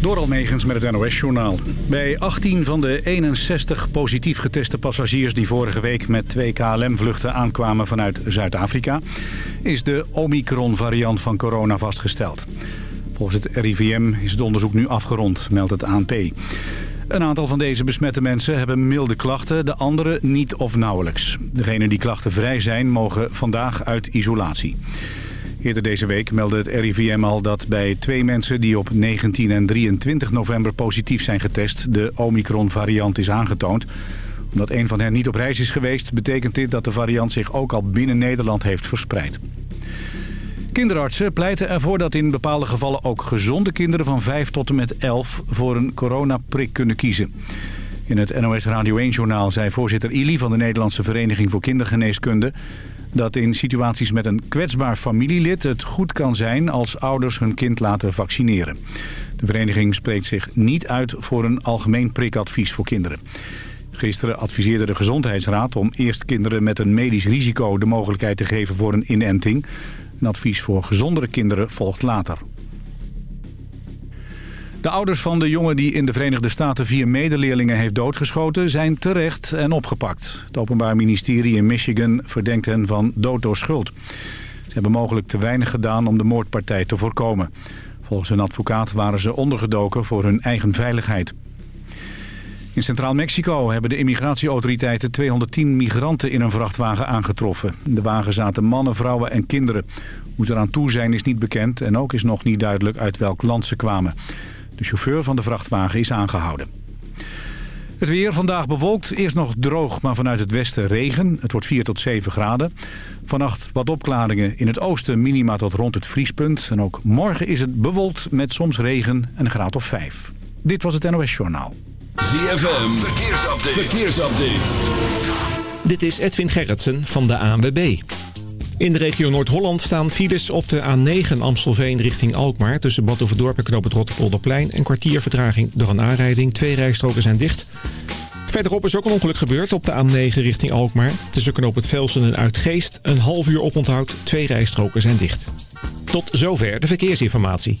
Door Almegens met het NOS-journaal. Bij 18 van de 61 positief geteste passagiers die vorige week met twee KLM-vluchten aankwamen vanuit Zuid-Afrika... is de Omicron-variant van corona vastgesteld. Volgens het RIVM is het onderzoek nu afgerond, meldt het ANP. Een aantal van deze besmette mensen hebben milde klachten, de andere niet of nauwelijks. Degenen die klachtenvrij zijn mogen vandaag uit isolatie. Eerder deze week meldde het RIVM al dat bij twee mensen die op 19 en 23 november positief zijn getest... de Omicron-variant is aangetoond. Omdat een van hen niet op reis is geweest... betekent dit dat de variant zich ook al binnen Nederland heeft verspreid. Kinderartsen pleiten ervoor dat in bepaalde gevallen ook gezonde kinderen van 5 tot en met 11 voor een coronaprik kunnen kiezen. In het NOS Radio 1-journaal zei voorzitter Ili van de Nederlandse Vereniging voor Kindergeneeskunde dat in situaties met een kwetsbaar familielid het goed kan zijn als ouders hun kind laten vaccineren. De vereniging spreekt zich niet uit voor een algemeen prikadvies voor kinderen. Gisteren adviseerde de Gezondheidsraad om eerst kinderen met een medisch risico de mogelijkheid te geven voor een inenting. Een advies voor gezondere kinderen volgt later. De ouders van de jongen die in de Verenigde Staten vier medeleerlingen heeft doodgeschoten zijn terecht en opgepakt. Het Openbaar Ministerie in Michigan verdenkt hen van dood door schuld. Ze hebben mogelijk te weinig gedaan om de moordpartij te voorkomen. Volgens een advocaat waren ze ondergedoken voor hun eigen veiligheid. In Centraal Mexico hebben de immigratieautoriteiten 210 migranten in een vrachtwagen aangetroffen. In de wagen zaten mannen, vrouwen en kinderen. Hoe ze eraan toe zijn is niet bekend en ook is nog niet duidelijk uit welk land ze kwamen. De chauffeur van de vrachtwagen is aangehouden. Het weer vandaag bewolkt, eerst nog droog, maar vanuit het westen regen. Het wordt 4 tot 7 graden. Vannacht wat opklaringen in het oosten, minima tot rond het vriespunt. En ook morgen is het bewolkt met soms regen en een graad of 5. Dit was het NOS Journaal. ZFM, verkeersupdate. verkeersupdate. Dit is Edwin Gerritsen van de ANWB. In de regio Noord-Holland staan files op de A9 Amstelveen richting Alkmaar... tussen Bad Overdorp en Knoop het Rotterpolderplein. Een kwartier vertraging door een aanrijding. Twee rijstroken zijn dicht. Verderop is ook een ongeluk gebeurd op de A9 richting Alkmaar. Tussen Knoop het Velsen en Uitgeest. Een half uur oponthoud. Twee rijstroken zijn dicht. Tot zover de verkeersinformatie.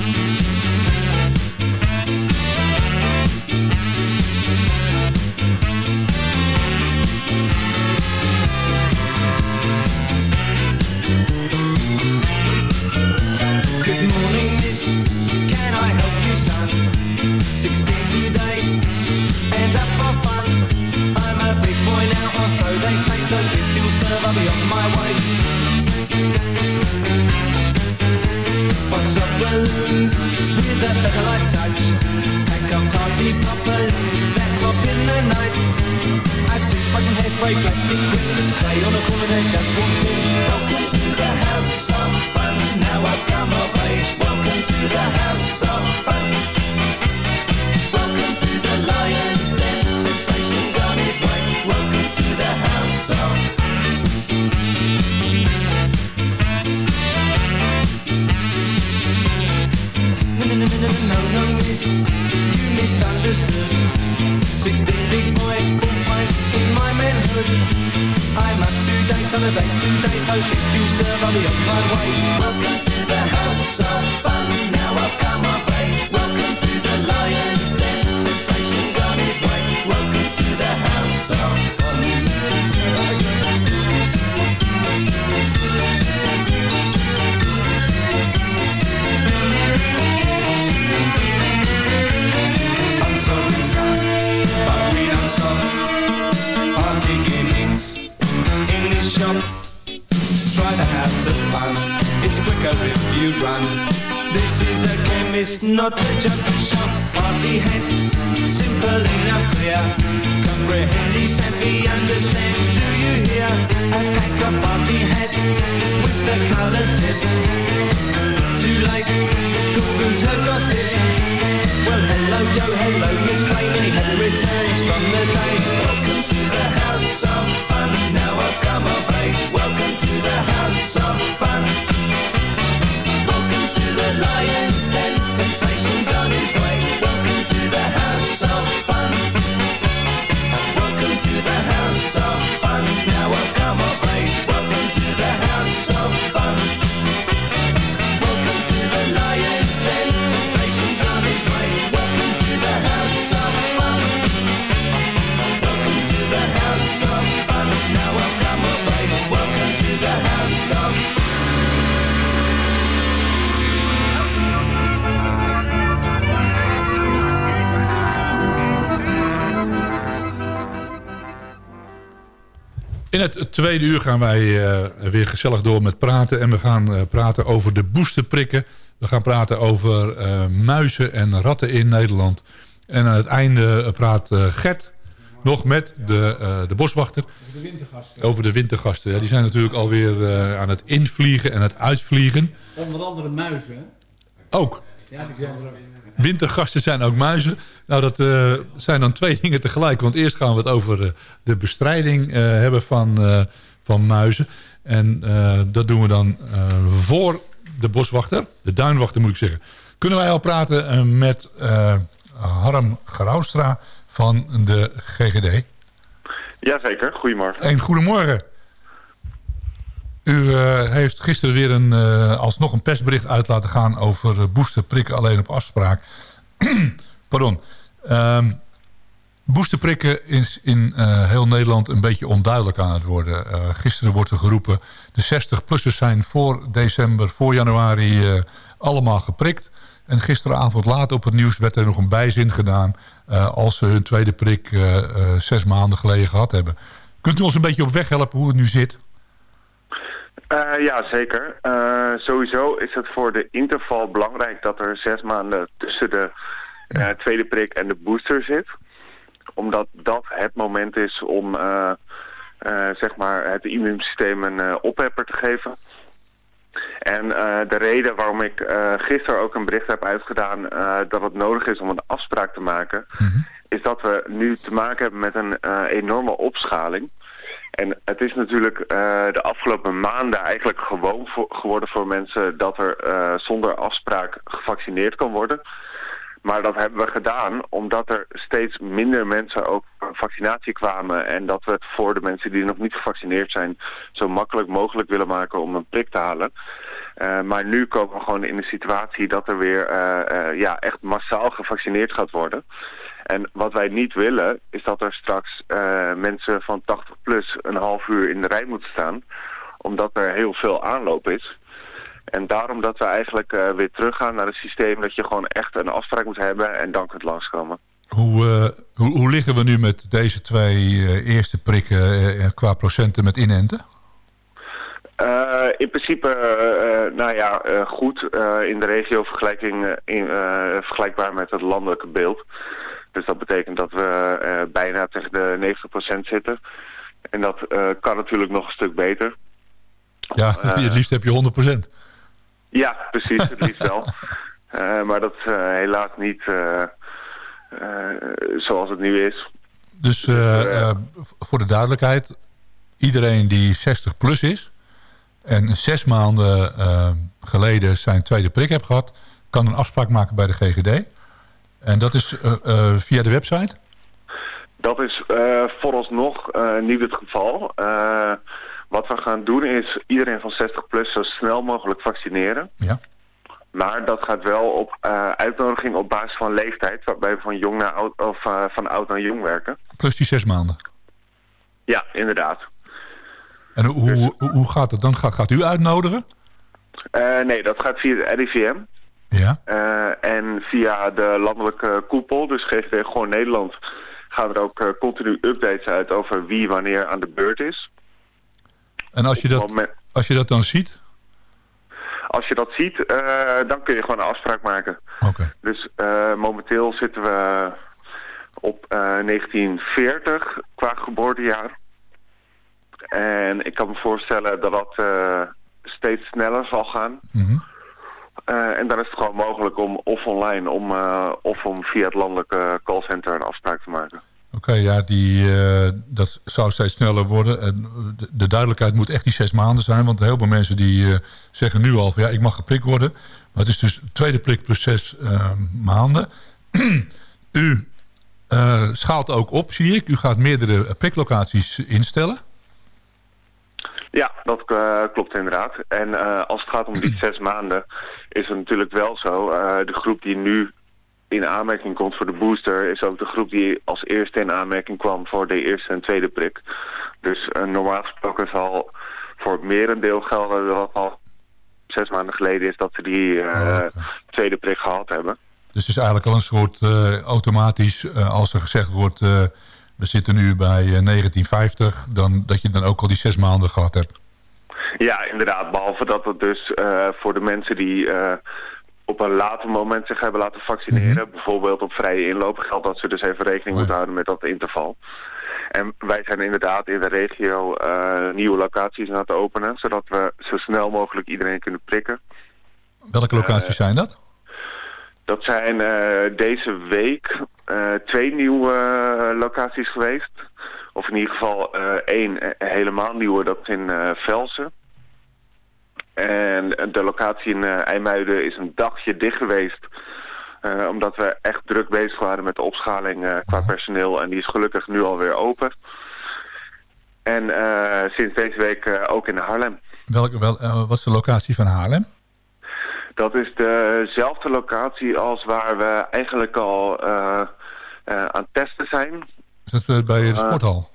Party heads With the colored tips. Too late Google's her gossip. Well hello Joe, hello Miss Clayman He hadn't returns from the day het tweede uur gaan wij eh, weer gezellig door met praten. En we gaan eh, praten over de boosterprikken. We gaan praten over eh, muizen en ratten in Nederland. En aan het einde praat Gert nog met de, de boswachter. Over de wintergasten. Over de wintergasten. Ja, die zijn natuurlijk alweer aan het invliegen en het uitvliegen. Onder andere muizen. Ook. Ja, die zijn er ook. Wintergasten zijn ook muizen. Nou, dat eh, zijn dan twee dingen tegelijk. Want eerst gaan we het over eh, de bestrijding eh, hebben van, van muizen. En dat doen we dan voor de boswachter. De duinwachter moet ik zeggen. Kunnen wij al praten met Harm Graustra van de GGD. Jazeker, goedemorgen. En goedemorgen. U eh, heeft gisteren weer een, eh, alsnog een persbericht uit laten gaan... over uh, boosterprikken alleen op afspraak. Pardon. Ehm boosterprikken is in eh, heel Nederland een beetje onduidelijk aan het worden. Eh, gisteren wordt er geroepen... de 60-plussers zijn voor december, voor januari eh, allemaal geprikt. En gisteravond laat op het nieuws werd er nog een bijzin gedaan... eh, als ze hun tweede prik eh, eh, zes maanden geleden gehad hebben. Kunt u ons een beetje op weg helpen hoe het nu zit? Eh, ja, zeker. Eh, sowieso is het voor de interval belangrijk dat er zes maanden tussen de eh, tweede prik en de booster zit. Omdat dat het moment is om zeg maar het immuunsysteem een ophepper te geven. En de reden waarom ik gisteren ook een bericht heb uitgedaan dat het nodig is om een afspraak te maken, is dat we nu te maken hebben met een enorme opschaling. En het is natuurlijk eh, de afgelopen maanden eigenlijk gewoon geworden voor mensen dat er eh, zonder afspraak gevaccineerd kan worden. Maar dat hebben we gedaan omdat er steeds minder mensen ook vaccinatie kwamen. En dat we het voor de mensen die nog niet gevaccineerd zijn zo makkelijk mogelijk willen maken om een prik te halen. Eh, maar nu komen we gewoon in de situatie dat er weer ja, echt massaal gevaccineerd gaat worden. En wat wij niet willen is dat er straks eh, mensen van 80 plus een half uur in de rij moeten staan. Omdat er heel veel aanloop is. En daarom dat we eigenlijk eh, weer teruggaan naar het systeem dat je gewoon echt een afspraak moet hebben en dan kunt langskomen. Hoe, eh, hoe, hoe liggen we nu met deze twee eerste prikken qua procenten met inenten? In principe, nou ja, goed. in de regio vergelijking, in, vergelijkbaar met het landelijke beeld. Dus dat betekent dat we eh, bijna tegen de 90% zitten. En dat eh, kan natuurlijk nog een stuk beter. Ja, Eh. het liefst heb je 100%. Ja, precies, het liefst wel. Eh, maar dat is eh, helaas niet eh, eh, zoals het nu is. Dus eh, eh, voor de duidelijkheid, iedereen die 60 plus is en zes maanden eh, geleden zijn tweede prik heeft gehad, kan een afspraak maken bij de GGD. En dat is eh, eh, via de website. Dat is eh, vooralsnog niet het geval. Wat we gaan doen is iedereen van 60 plus zo snel mogelijk vaccineren. Ja. Maar dat gaat wel op uitnodiging op basis van leeftijd, waarbij we van jong naar oud of van oud naar jong werken. Plus die zes maanden. Ja, inderdaad. En hoe, hoe, hoe gaat het dan? Gaat, gaat u uitnodigen? Nee, dat gaat via de RIVM. Ja. Eh, en via de landelijke koepel, dus GGD Gewoon Nederland, gaan er ook eh, continu updates uit over wie wanneer aan de beurt is. En als je dat, als je dat dan ziet, als je dat ziet, eh, dan kun je gewoon een afspraak maken. Oké. Dus momenteel zitten we op eh, 1940 qua geboortejaar. En ik kan me voorstellen dat dat steeds sneller zal gaan. Mhm. Eh, en dan is het gewoon mogelijk om of online om, eh, of om via het landelijke callcenter een afspraak te maken. Oké, ja, die, eh, dat zou steeds sneller worden. En de, de duidelijkheid moet echt die zes maanden zijn. Want heel veel mensen die zeggen nu al van ja, ik mag geprikt worden. Maar het is dus tweede prik plus zes maanden. U schaalt ook op, zie ik. U gaat meerdere priklocaties instellen. Ja, dat eh, klopt inderdaad. En eh, als het gaat om die zes maanden, is het natuurlijk wel zo. eh, de groep die nu in aanmerking komt voor de booster, is ook de groep die als eerste in aanmerking kwam voor de eerste en tweede prik. Dus normaal gesproken zal voor het merendeel gelden dat al zes maanden geleden is dat ze die eh, tweede prik gehad hebben. Dus het is eigenlijk al een soort automatisch, als er gezegd wordt... we zitten nu bij eh, 1950, dan, dat je dan ook al die zes maanden gehad hebt. Ja, inderdaad. Behalve dat het dus eh, voor de mensen die eh, op een later moment zich hebben laten vaccineren, bijvoorbeeld op vrije inloop, geldt dat ze dus even rekening moeten houden met dat interval. En wij zijn inderdaad in de regio eh, nieuwe locaties aan het openen, zodat we zo snel mogelijk iedereen kunnen prikken. Welke locaties zijn dat? Dat zijn eh, deze week eh, twee nieuwe eh, locaties geweest. Of in ieder geval één helemaal nieuwe, dat is in Velsen. En de locatie in IJmuiden is een dagje dicht geweest. omdat we echt druk bezig waren met de opschaling qua personeel. En die is gelukkig nu alweer open. En sinds deze week ook in Haarlem. Welke, wel, wat is de locatie van Haarlem? Dat is dezelfde locatie als waar we eigenlijk al eh, eh, aan het testen zijn. Is dat bij de Eh, sporthal?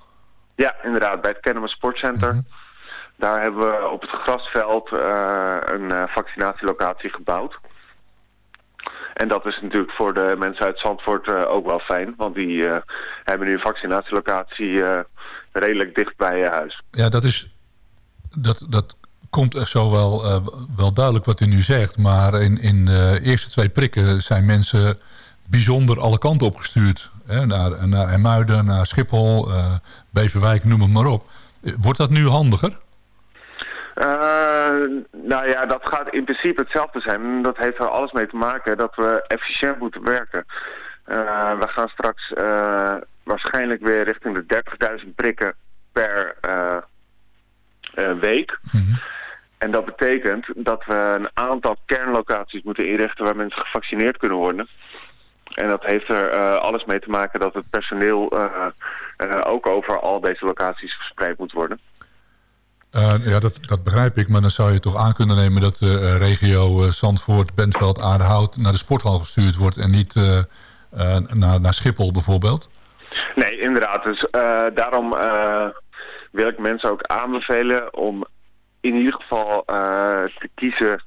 Ja, inderdaad, bij het Kennemer Sportcenter. Daar hebben we op het grasveld een vaccinatielocatie gebouwd. En dat is natuurlijk voor de mensen uit Zandvoort ook wel fijn. Want die hebben nu een vaccinatielocatie redelijk dicht bij je huis. Ja, dat is... Dat, dat komt echt zo wel, eh, wel duidelijk wat u nu zegt. Maar in, in de eerste twee prikken zijn mensen bijzonder alle kanten opgestuurd. Hè? Naar, naar Ermuiden, naar Schiphol, eh, Beverwijk, noem het maar op. Wordt dat nu handiger? Eh, nou ja, dat gaat in principe hetzelfde zijn. Dat heeft er alles mee te maken dat we efficiënt moeten werken. We gaan straks waarschijnlijk weer richting de 30.000 prikken per week. En dat betekent dat we een aantal kernlocaties moeten inrichten waar mensen gevaccineerd kunnen worden. En dat heeft er eh, alles mee te maken dat het personeel eh, eh, ook over al deze locaties verspreid moet worden. Ja, dat, dat begrijp ik. Maar dan zou je toch aan kunnen nemen dat de regio Zandvoort, Bentveld, Aardehout naar de sporthal gestuurd wordt en niet naar, naar Schiphol bijvoorbeeld. Nee, inderdaad. Dus daarom wil ik mensen ook aanbevelen om in ieder geval eh, te kiezen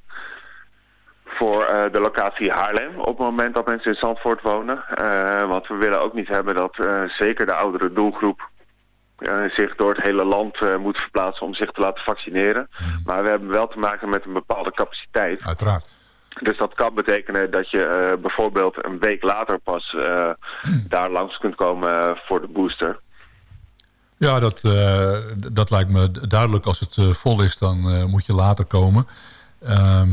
voor eh, de locatie Haarlem op het moment dat mensen in Zandvoort wonen. Eh, want we willen ook niet hebben dat zeker de oudere doelgroep zich door het hele land moet verplaatsen om zich te laten vaccineren. Maar we hebben wel te maken met een bepaalde capaciteit. Uiteraard. Dus dat kan betekenen dat je bijvoorbeeld een week later pas eh, daar langs kunt komen voor de booster. Ja, dat, eh, dat lijkt me duidelijk. Als het eh, vol is, dan eh, moet je later komen. Ehm,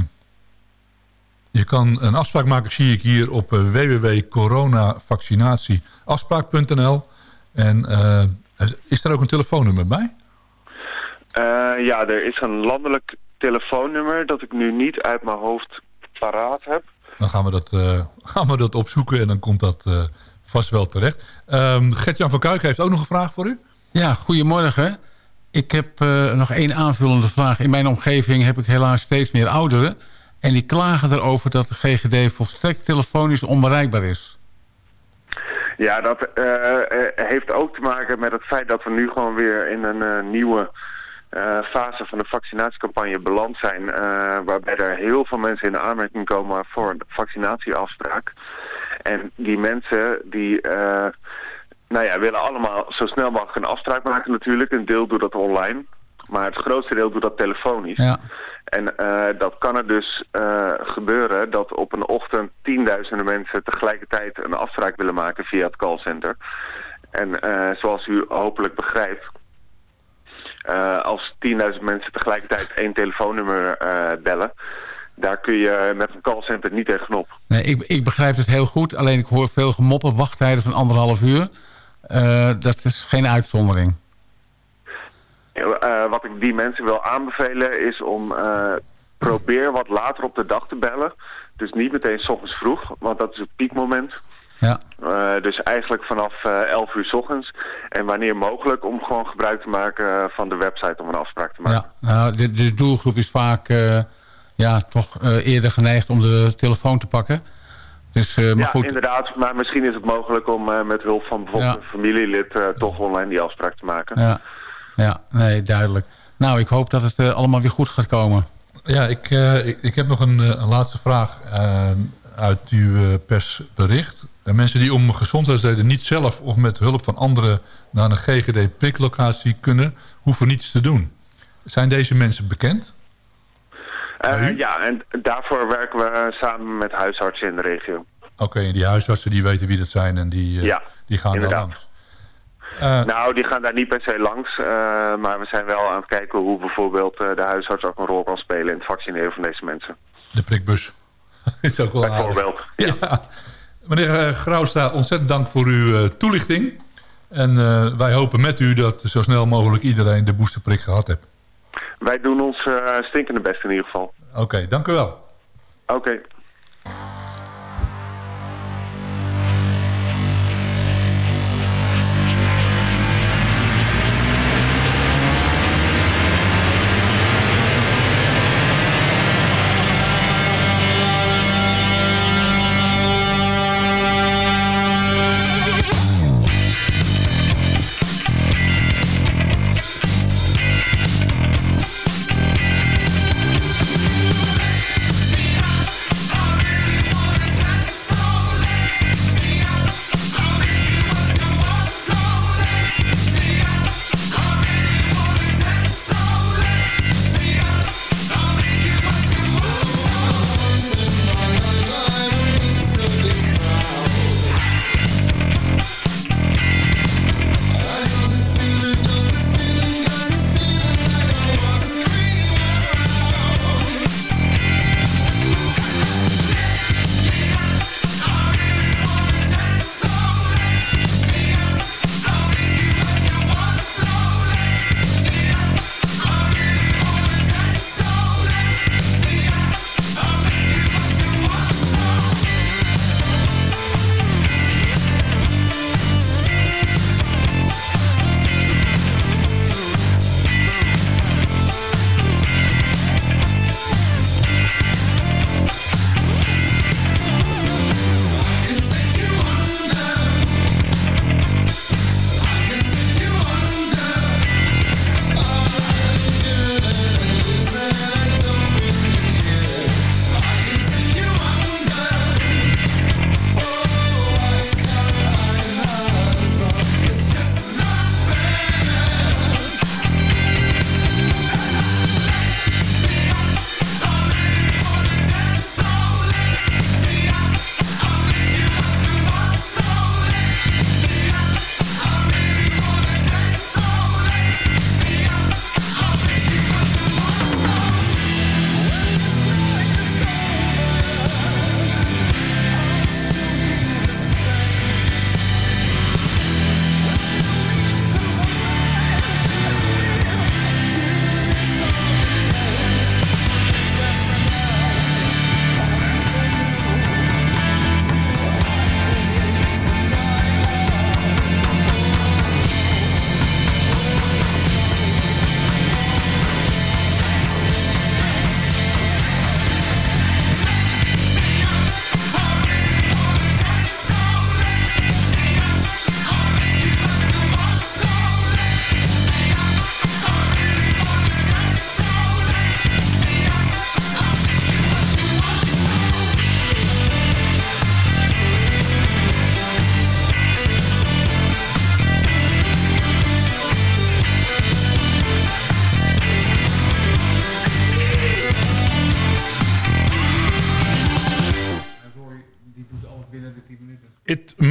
je kan een afspraak maken, zie ik hier, op www.coronavaccinatieafspraak.nl. En is er ook een telefoonnummer bij? Ja, er is een landelijk telefoonnummer dat ik nu niet uit mijn hoofd paraat heb. Dan gaan we dat, gaan we dat opzoeken en dan komt dat vast wel terecht. Ehm Gert-Jan van Kuik heeft ook nog een vraag voor u. Ja, goedemorgen. Ik heb eh, nog één aanvullende vraag. In mijn omgeving heb ik helaas steeds meer ouderen. En die klagen erover dat de GGD volstrekt telefonisch onbereikbaar is. Ja, dat eh, eh, heeft ook te maken met het feit dat we nu gewoon weer in een nieuwe fase van de vaccinatiecampagne beland zijn. waarbij er heel veel mensen in aanmerking komen voor een vaccinatieafspraak. En die mensen die nou ja, willen allemaal zo snel mogelijk een afspraak maken natuurlijk. Een deel doet dat online. Maar het grootste deel doet dat telefonisch. Ja. En eh, dat kan er dus eh, gebeuren dat op een ochtend tienduizenden mensen tegelijkertijd een afspraak willen maken via het callcenter. En eh, zoals u hopelijk begrijpt, als 10.000 mensen tegelijkertijd één telefoonnummer bellen, daar kun je met een callcenter niet tegenop. Nee, ik, ik begrijp het heel goed. Alleen ik hoor veel gemoppen, wachttijden van anderhalf uur. Eh, dat is geen uitzondering. Eh, wat ik die mensen wil aanbevelen is om eh, probeer wat later op de dag te bellen. Dus niet meteen s ochtends vroeg, want dat is het piekmoment. Ja. Dus eigenlijk vanaf eh 11 uur s ochtends. En wanneer mogelijk om gewoon gebruik te maken van de website om een afspraak te maken. Ja, nou, de, de doelgroep is vaak ja, toch eerder geneigd om de telefoon te pakken. Dus, eh, maar ja, goed, inderdaad. Maar misschien is het mogelijk om eh, met hulp van bijvoorbeeld Ja. een familielid eh, toch online die afspraak te maken. ja, ja, nee, duidelijk. Nou, ik hoop dat het allemaal weer goed gaat komen. Ja, ik, eh, ik, ik heb nog een, eh, een laatste vraag uit uw persbericht. Mensen die om gezondheidsreden niet zelf of met hulp van anderen naar een GGD-priklocatie kunnen, hoeven niets te doen. Zijn deze mensen bekend? Eh, ja, en daarvoor werken we samen met huisartsen in de regio. Oké, en die huisartsen die weten wie dat zijn en die, eh, Ja, die gaan inderdaad. daar langs. Eh, Nou, die gaan daar niet per se langs. maar we zijn wel aan het kijken hoe bijvoorbeeld de huisarts ook een rol kan spelen in het vaccineren van deze mensen. de prikbus. is ook wel. Bijvoorbeeld. Ja. Meneer eh, Grauwsta, ontzettend dank voor uw toelichting. En wij hopen met u dat zo snel mogelijk iedereen de boosterprik gehad heeft. Wij doen ons eh, stinkende best in ieder geval. Oké, dank u wel. Oké.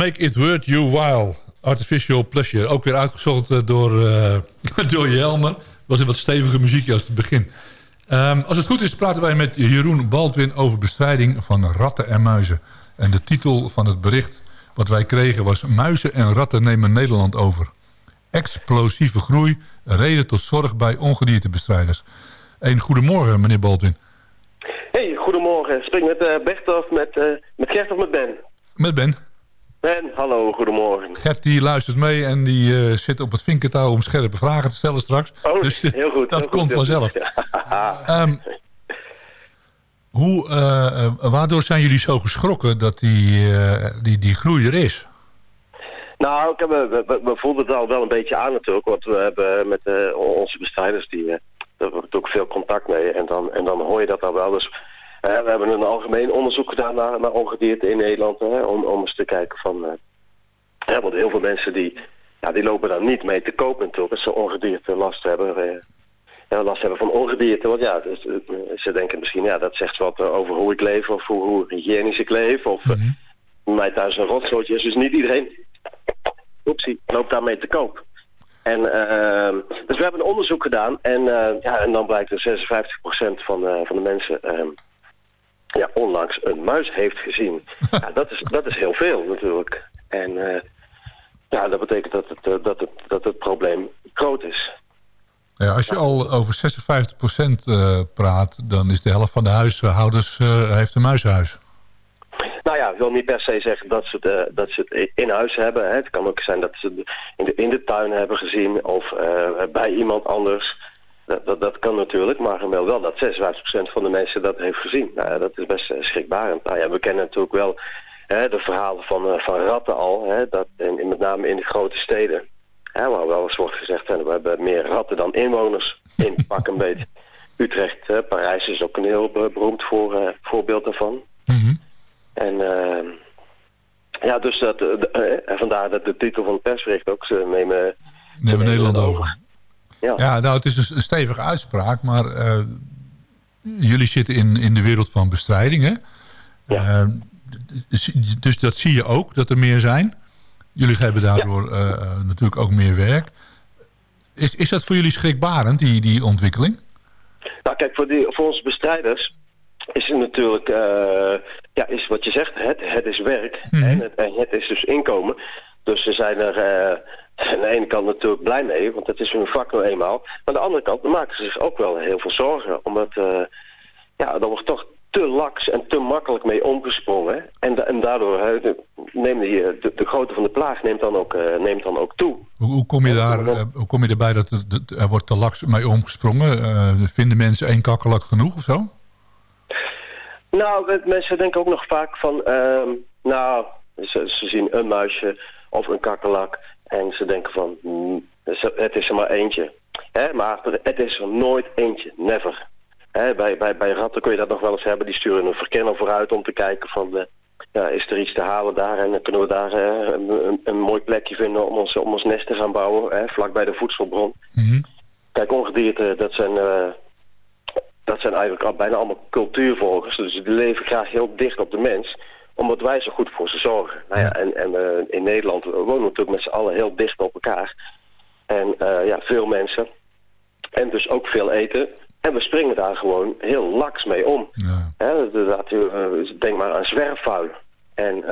Make It Worth You While. Artificial Pleasure. Ook weer uitgezocht eh, door, eh door Jelmer. was een wat stevige muziekje als het begin. Ehm, als het goed is praten wij met Jeroen Baldwin over bestrijding van ratten en muizen. En de titel van het bericht wat wij kregen was... Muizen en ratten nemen Nederland over. Explosieve groei, reden tot zorg bij ongediertebestrijders. Een goedemorgen, meneer Baldwin. Hey, goedemorgen. Spreek met eh, Bert of met, eh, met Gert of met Ben? Met Ben. Ben, hallo, goedemorgen. Gert die luistert mee en die eh, zit op het vinkentouw om scherpe vragen te stellen straks. Oh, dus eh, heel goed. dat heel komt goed, vanzelf. Ehm, hoe, eh, waardoor zijn jullie zo geschrokken dat die, eh, die, die groei er is? Nou, we, we, we voelden het al wel een beetje aan natuurlijk, want we hebben met onze bestrijders, die, daar hebben we natuurlijk veel contact mee en dan, en dan hoor je dat al wel. Dus we hebben een algemeen onderzoek gedaan naar, naar ongedierte in Nederland, hè, om, om eens te kijken van, eh, ja, want heel veel mensen die, ja, die lopen daar niet mee te kopen natuurlijk, als ze ongedierte last hebben. eh, ja, last hebben van ongedierte. Want ja, dus, eh, ze denken misschien, ja, dat zegt wat over hoe ik leef of hoe, hoe hygiënisch ik leef. Of bij mij thuis een rotzootje is. Dus niet iedereen oepsie, loopt daarmee te koop. En, eh, dus we hebben een onderzoek gedaan en, ja, en dan blijkt dat 56% van, van de mensen eh, ja, onlangs een muis heeft gezien. ja, dat, is, dat is heel veel natuurlijk. En eh, ja, dat betekent dat het, eh, dat, het, dat het probleem groot is. Ja, als je al over 56% eh praat, dan is de helft van de huishoudens heeft een muishuis. Nou ja, ik wil niet per se zeggen dat ze, het, dat ze het in huis hebben. Hè. Het kan ook zijn dat ze het in de, in de tuin hebben gezien of bij iemand anders. Dat, dat, dat kan natuurlijk, maar wel, wel dat 56% van de mensen dat heeft gezien. Nou, dat is best eh, schrikbarend. Nou ja, we kennen natuurlijk wel hè, de verhalen van, eh, van ratten al. Hè, dat, en, met name in de grote steden. Hè, waar wel eens wordt gezegd, hè, we hebben meer ratten dan inwoners in pak een beet. Utrecht, hè, Parijs is ook een heel be- beroemd voor, eh, voorbeeld daarvan. En eh, ja, dus dat, vandaar dat de titel van het persbericht ook, ze nemen... Nemen Nederland over. Ja. Ja, nou, het is dus een stevige uitspraak, maar eh, jullie zitten in, in de wereld van bestrijding, hè? Eh, dus, dus dat zie je ook, dat er meer zijn. Jullie hebben daardoor eh, natuurlijk ook meer werk. Is, is dat voor jullie schrikbarend, die, die ontwikkeling? Nou kijk, voor, die, voor onze bestrijders is het natuurlijk, ja, is wat je zegt, het, het is werk en, het, en het is dus inkomen. Dus ze zijn er aan de ene kant natuurlijk blij mee, want dat is hun vak nou eenmaal. Maar aan de andere kant maken ze zich ook wel heel veel zorgen, omdat eh, ja, er wordt toch te laks en te makkelijk mee omgesprongen. En, en daardoor de, neemt eh, de, de grootte van de plaag neemt dan ook, eh, neemt dan ook toe. Hoe, hoe, kom je daar, eh, hoe kom je erbij dat er, dat er wordt te laks mee omgesprongen? Vinden mensen één kakkelak genoeg of zo? Nou, mensen denken ook nog vaak van, ehm, nou, ze, ze zien een muisje of een kakkelak en ze denken van, ze- het is er maar eentje. Hè, maar het is er nooit eentje, never. Hè, bij, bij, bij ratten kun je dat nog wel eens hebben, die sturen een verkenner vooruit om te kijken van, eh, ja, is er iets te halen daar en dan kunnen we daar eh, een, een, mooi plekje vinden om ons, om ons nest te gaan bouwen, hè, vlak bij de voedselbron. Kijk, ongedierte, dat zijn, eh, dat zijn eigenlijk al bijna allemaal cultuurvolgers. Dus die leven graag heel dicht op de mens, omdat wij zo goed voor ze zorgen. Nou ja, en en eh, in Nederland we wonen we natuurlijk met z'n allen heel dicht op elkaar. En eh, ja, veel mensen. En dus ook veel eten. En we springen daar gewoon heel laks mee om. Hè, dat, eh, denk maar aan zwerfvuil. En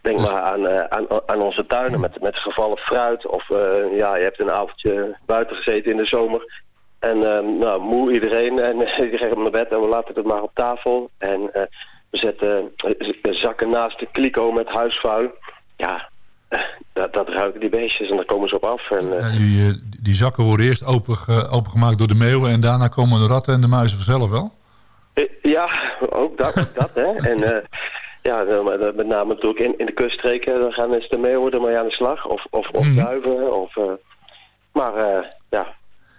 denk maar aan, aan, aan onze tuinen met, met gevallen fruit. Of ja, je hebt een avondje buiten gezeten in de zomer. En eh, nou, moe iedereen. En iedereen gaat naar bed en we laten het maar op tafel. En we zetten eh, zakken naast de kliko met huisvuil. Ja, eh, dat, dat ruiken die beestjes en daar komen ze op af. En, eh, die, die zakken worden eerst open, opengemaakt door de meeuwen... en daarna komen de ratten en de muizen vanzelf wel? Ja, ook dat, ook dat hè. En ja, met name natuurlijk in, in de kuststreken, dan gaan eens de meeuwen er maar aan de slag. Of, of, of duiven. Of, maar ja,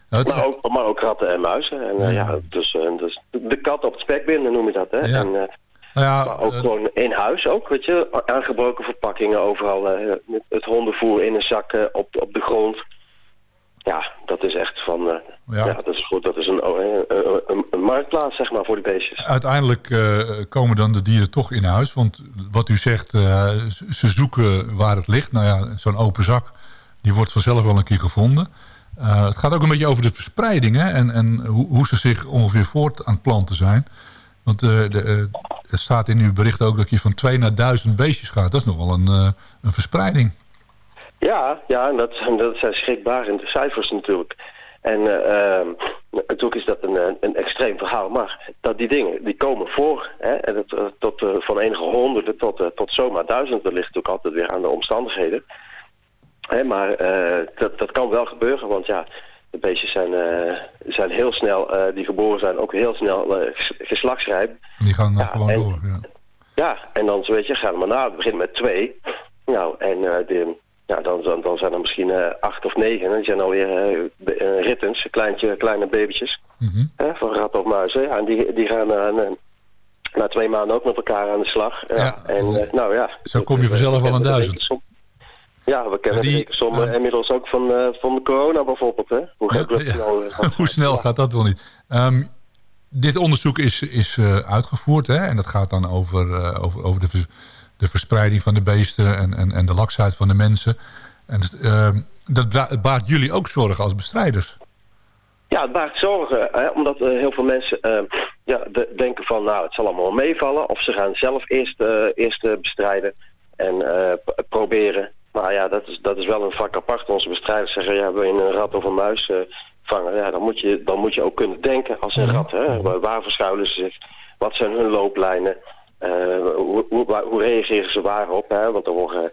maar, ook, maar ook ratten en muizen. En ja, dus, dus de kat op het spek binden noem je dat, hè. En, eh, maar ook gewoon in huis ook, weet je. Aangebroken verpakkingen overal. eh, het- het hondenvoer in een zak eh, op, op de grond. ja, dat is echt van... eh, Ja. ja. dat is goed. Dat is een, een, een, marktplaats, zeg maar, voor die beestjes. Uiteindelijk eh, komen dan de dieren toch in huis. Want wat u zegt, eh, ze- zoeken waar het ligt. Nou ja, zo'n open zak, die wordt vanzelf wel een keer gevonden. Eh, het gaat ook een beetje over de verspreiding hè, en, en hoe, hoe ze zich ongeveer voort aan het planten zijn. Want eh, de, eh, er staat in uw bericht ook dat je van 2 naar 1000 beestjes gaat. Dat is nog wel een, eh, een verspreiding. Ja, ja, dat, zijn schrikbarende cijfers natuurlijk. En ehm, natuurlijk is dat een, een extreem verhaal, maar dat die dingen, die komen voor. Hè, en dat, tot, van enige honderden tot, tot zomaar duizend. Dat ligt natuurlijk altijd weer aan de omstandigheden. Hè, maar dat, dat kan wel gebeuren, want ja, de beestjes zijn, eh, zijn heel snel, eh, die geboren zijn, ook heel snel eh, ges- geslachtsrijp. Die gaan Ja, gewoon en- door. Ja. Ja, en dan weet je, ga er maar na. Het begint met twee. Nou, en de, ja, dan, dan, dan zijn er misschien acht of negen. En die zijn alweer eh, rittens, kleintje, kleine babytjes. Mhm. Hè, van ratten of muizen. Ja, en die, die gaan na, twee maanden ook met elkaar aan de slag. Ja, en nou ja. Zo kom je vanzelf we al aan kennen de duizend. Ja, we kennen Die, rekensommen eh, inmiddels ook van, eh, van de corona bijvoorbeeld. Hè? Hoe, ja. snel, eh, gaat. Hoe snel gaat dat wel niet? Ehm, dit onderzoek is, is uitgevoerd hè? en dat gaat dan over, over, over de, vers- de verspreiding van de beesten en, en, en de laksheid van de mensen. En ehm, dat ba- baart jullie ook zorgen als bestrijders. Ja, het baart zorgen, hè, omdat heel veel mensen eh, ja, de- denken van nou het zal allemaal meevallen. Of ze gaan zelf eerst, eerst bestrijden en proberen. Maar ja, dat is, dat is wel een vak apart. Onze bestrijders zeggen, ja, wil je een rat of een muis eh, vangen? Ja, dan moet, je, dan moet je ook kunnen denken als een rat. Hè? Waar, verschuilen ze zich? Wat zijn hun looplijnen? Eh, hoe, hoe, hoe reageren ze waarop? Hè? Want er worden,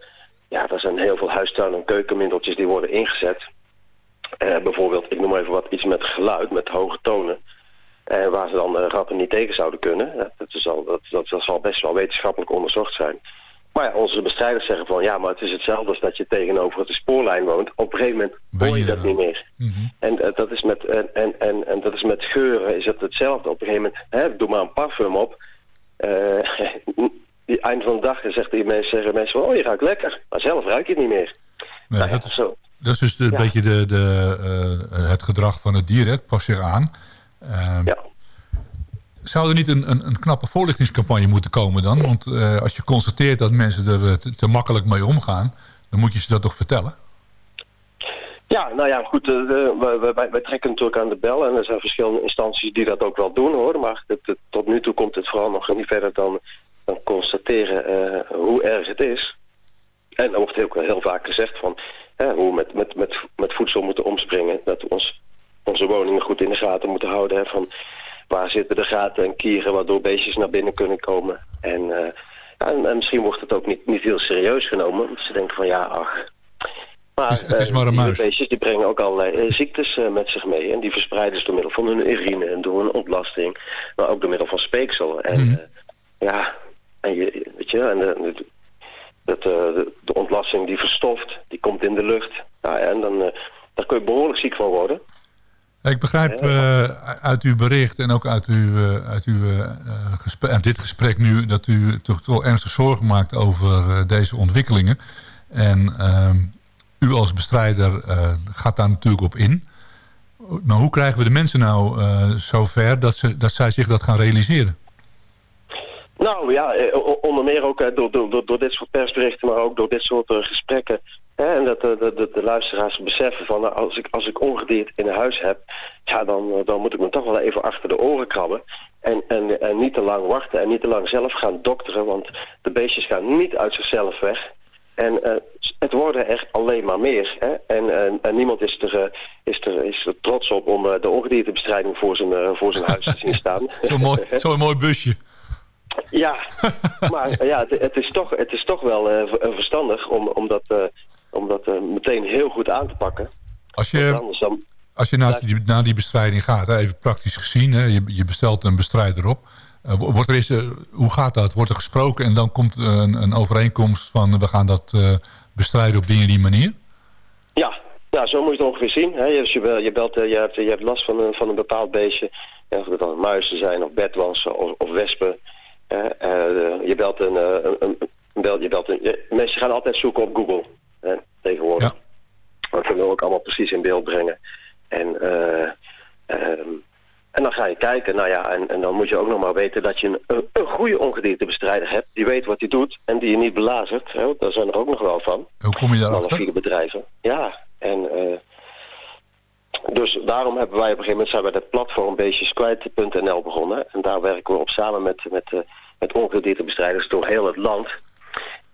ja, er zijn heel veel huistuin- en keukenmiddeltjes die worden ingezet. Eh, bijvoorbeeld, ik noem even wat, iets met geluid, met hoge tonen. Eh, waar ze dan ratten niet tegen zouden kunnen. Dat, is al, dat, dat, dat zal best wel wetenschappelijk onderzocht zijn. Maar ja, onze bestrijders zeggen van ja, maar het is hetzelfde als dat je tegenover de spoorlijn woont. Op een gegeven moment hoor je dat niet meer. Mhm. En, eh, dat is met, en, en, en, en dat is met geuren is het hetzelfde. Op een gegeven moment, hè, doe maar een parfum op. Eh die eind van de dag zegt die mensen, zeggen mensen van, oh je ruikt lekker. Maar zelf ruik je het niet meer. Nee, Nou ja, dat, is, zo. dat is dus een Ja. beetje de, de, eh, het gedrag van het dier. hè. Het past zich aan. Ehm, Ja. Zou er niet een, een, een knappe voorlichtingscampagne moeten komen dan? Want eh, als je constateert dat mensen er eh, te, makkelijk mee omgaan... dan moet je ze dat toch vertellen? Ja, nou ja, goed, de- wij, trekken natuurlijk aan de bel en er zijn verschillende instanties die dat ook wel doen hoor. Maar tot nu toe komt het vooral nog niet verder dan, dan constateren hoe erg het is. En er wordt heel, heel vaak gezegd van hè, hoe we met, met, met, met voedsel moeten omspringen. Dat we onze woningen goed in de gaten moeten houden. Hè, van waar zitten de gaten en kieren waardoor beestjes naar binnen kunnen komen. En, eh, ja, en, en misschien wordt het ook niet, niet heel serieus genomen. Want ze denken van ja, ach, maar, Het is- het is eh, maar een die beestjes die brengen ook allerlei eh, ziektes eh, met zich mee. En die verspreiden ze door middel van hun urine en door hun ontlasting. Maar ook door middel van speeksel. En Mhm. eh, ja, en je, weet je, en de, dat, eh, de, de ontlasting die verstoft, die komt in de lucht. Ja, en dan eh, daar kun je behoorlijk ziek van worden. Ik begrijp eh, uit uw bericht en ook uit, uw, eh, uit, uw, eh, gesprek, uit dit gesprek nu... dat u toch wel ernstig zorgen maakt over deze ontwikkelingen. En ehm, u als bestrijder gaat daar natuurlijk op in. Nou, hoe krijgen we de mensen nou zover dat, ze, dat zij zich dat gaan realiseren? Nou ja, onder meer ook door, door, door, dit soort persberichten, maar ook door dit soort gesprekken. En dat de, de, de, de luisteraars beseffen van nou, als ik, als ik ongedierte in huis heb, ja, dan, eh, dan moet ik me toch wel even achter de oren krabben. En, en, en niet te lang wachten en niet te lang zelf gaan dokteren, want de beestjes gaan niet uit zichzelf weg. En eh, het worden er alleen maar meer. Hè? En, en, en niemand is er, eh, is, er, is er trots op om eh, de ongediertebestrijding voor zijn, eh, voor zijn huis te zien staan. Zo'n mooi, zo'n mooi busje. Ja, maar eh, ja, het, het is toch, het is toch wel eh, ver- eh, verstandig om, om dat, eh, om dat eh, meteen heel goed aan te pakken. Als je, dan, als je naar, die, naar die bestrijding gaat, hè, even praktisch gezien... Hè, je, je bestelt een bestrijder op... eh, wo- wordt er eens, eh, hoe gaat dat? Wordt er gesproken en dan komt een, een overeenkomst van... we gaan dat bestrijden op die en die manier? ja, ja, zo moet je het ongeveer zien. Hè? Je, je, je, belt, je, hebt, je hebt last van een, van een bepaald beestje. Ja, of het dan muizen zijn of bedwansen of, of wespen. je belt een... een, een, een bel, je belt een mensen gaan altijd zoeken op Google. Hè, tegenwoordig. Ja. We kunnen ook allemaal precies in beeld brengen. En, eh, ehm, en dan ga je kijken, nou ja, en, en dan moet je ook nog maar weten dat je een, een, goede ongediertebestrijder hebt. Die weet wat hij doet en die je niet belazert. Hè, want daar zijn er ook nog wel van. Hoe kom je daarachter? Malafide bedrijven. Ja, en eh, dus daarom hebben wij op een gegeven moment zijn we dat platform beestjeskwijt.nl begonnen. En daar werken we op samen met, met, eh, met ongediertebestrijders door heel het land.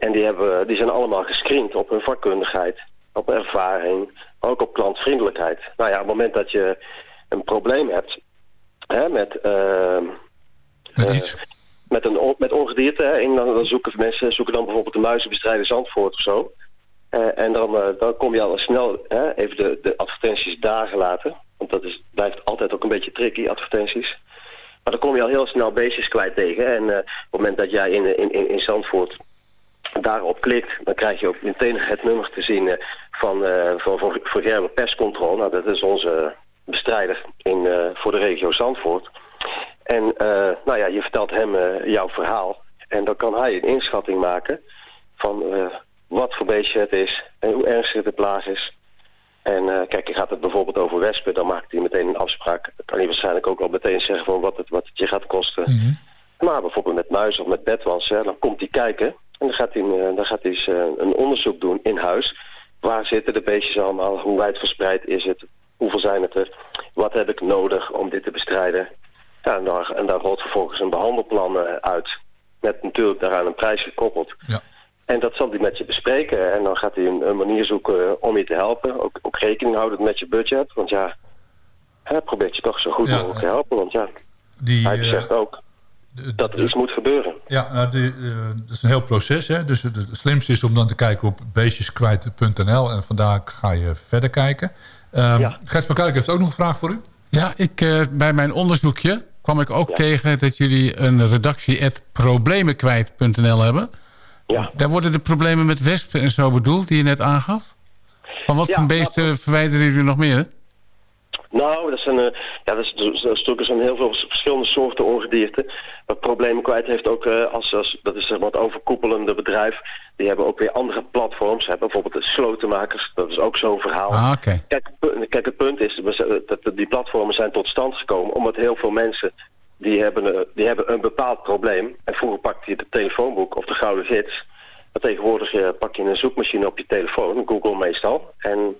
En die, hebben, die zijn allemaal gescreend op hun vakkundigheid, op ervaring, ook op klantvriendelijkheid. Nou ja, op het moment dat je een probleem hebt hè, met, Met eh, iets. met, een, on- met ongedierte, hè, en dan, dan zoeken mensen zoeken dan bijvoorbeeld de muizenbestrijder Zandvoort of zo. Eh, en dan, eh, dan kom je al snel hè, even de, de advertenties daar gelaten. Want dat is, blijft altijd ook een beetje tricky, advertenties. Maar dan kom je al heel snel beestjes kwijt tegen. En eh, op het moment dat jij in, in, in, in Zandvoort daarop klikt, dan krijg je ook meteen het nummer te zien eh, van, eh van, van, van Gerber Perscontrol. Nou, dat is onze bestrijder in, eh, voor de regio Zandvoort. En nou ja, je vertelt hem jouw verhaal. En dan kan hij een inschatting maken van wat voor beestje het is en hoe ernstig de plaag is. En kijk, je gaat het bijvoorbeeld over wespen, dan maakt hij meteen een afspraak. Dan kan hij waarschijnlijk ook al meteen zeggen van wat het, wat het je gaat kosten. Mhm. Maar bijvoorbeeld met muizen of met bedwans, hè, dan komt hij kijken. En dan gaat hij, eh, dan gaat hij eh, een onderzoek doen in huis. Waar zitten de beestjes allemaal? Hoe wijdverspreid is het? Hoeveel zijn het er? Wat heb ik nodig om dit te bestrijden? Ja, en, daar, en daar rolt vervolgens een behandelplan eh, uit. Met natuurlijk daaraan een prijs gekoppeld. Ja. En dat zal hij met je bespreken. En dan gaat hij een, een manier zoeken om je te helpen. Ook, ook rekening houden met je budget. Want ja, hij probeert je toch zo goed Ja, mogelijk te helpen. Want ja, Die, hij zegt ook dat iets moet gebeuren. Ja, nou, die, eh, dat is een heel proces. Hè? Dus het, het slimste is om dan te kijken op beestjeskwijt.nl. En vandaar ga je verder kijken. Um, Ja. Gert van Kuik heeft ook nog een vraag voor u. Ja, ik, eh, bij mijn onderzoekje kwam ik ook Ja. tegen dat jullie een redactie at problemenkwijt.nl hebben. Ja. Daar worden de problemen met wespen en zo bedoeld, die je net aangaf? Van wat Ja, voor beesten verwijderen jullie nog meer? Nou, dat zijn, eh, ja, dat is, dat is heel veel verschillende soorten ongedierte. Wat problemen kwijt heeft ook, eh, als, als, dat is het overkoepelende bedrijf. Die hebben ook weer andere platforms. Hè. Bijvoorbeeld de slotenmakers, dat is ook zo'n verhaal. Ah. Kijk, kijk, het punt is dat die platformen zijn tot stand gekomen omdat heel veel mensen die hebben, eh, die hebben een bepaald probleem. En vroeger pakte je de telefoonboek of de gouden gids. Maar tegenwoordig pak je een zoekmachine op je telefoon, Google meestal. En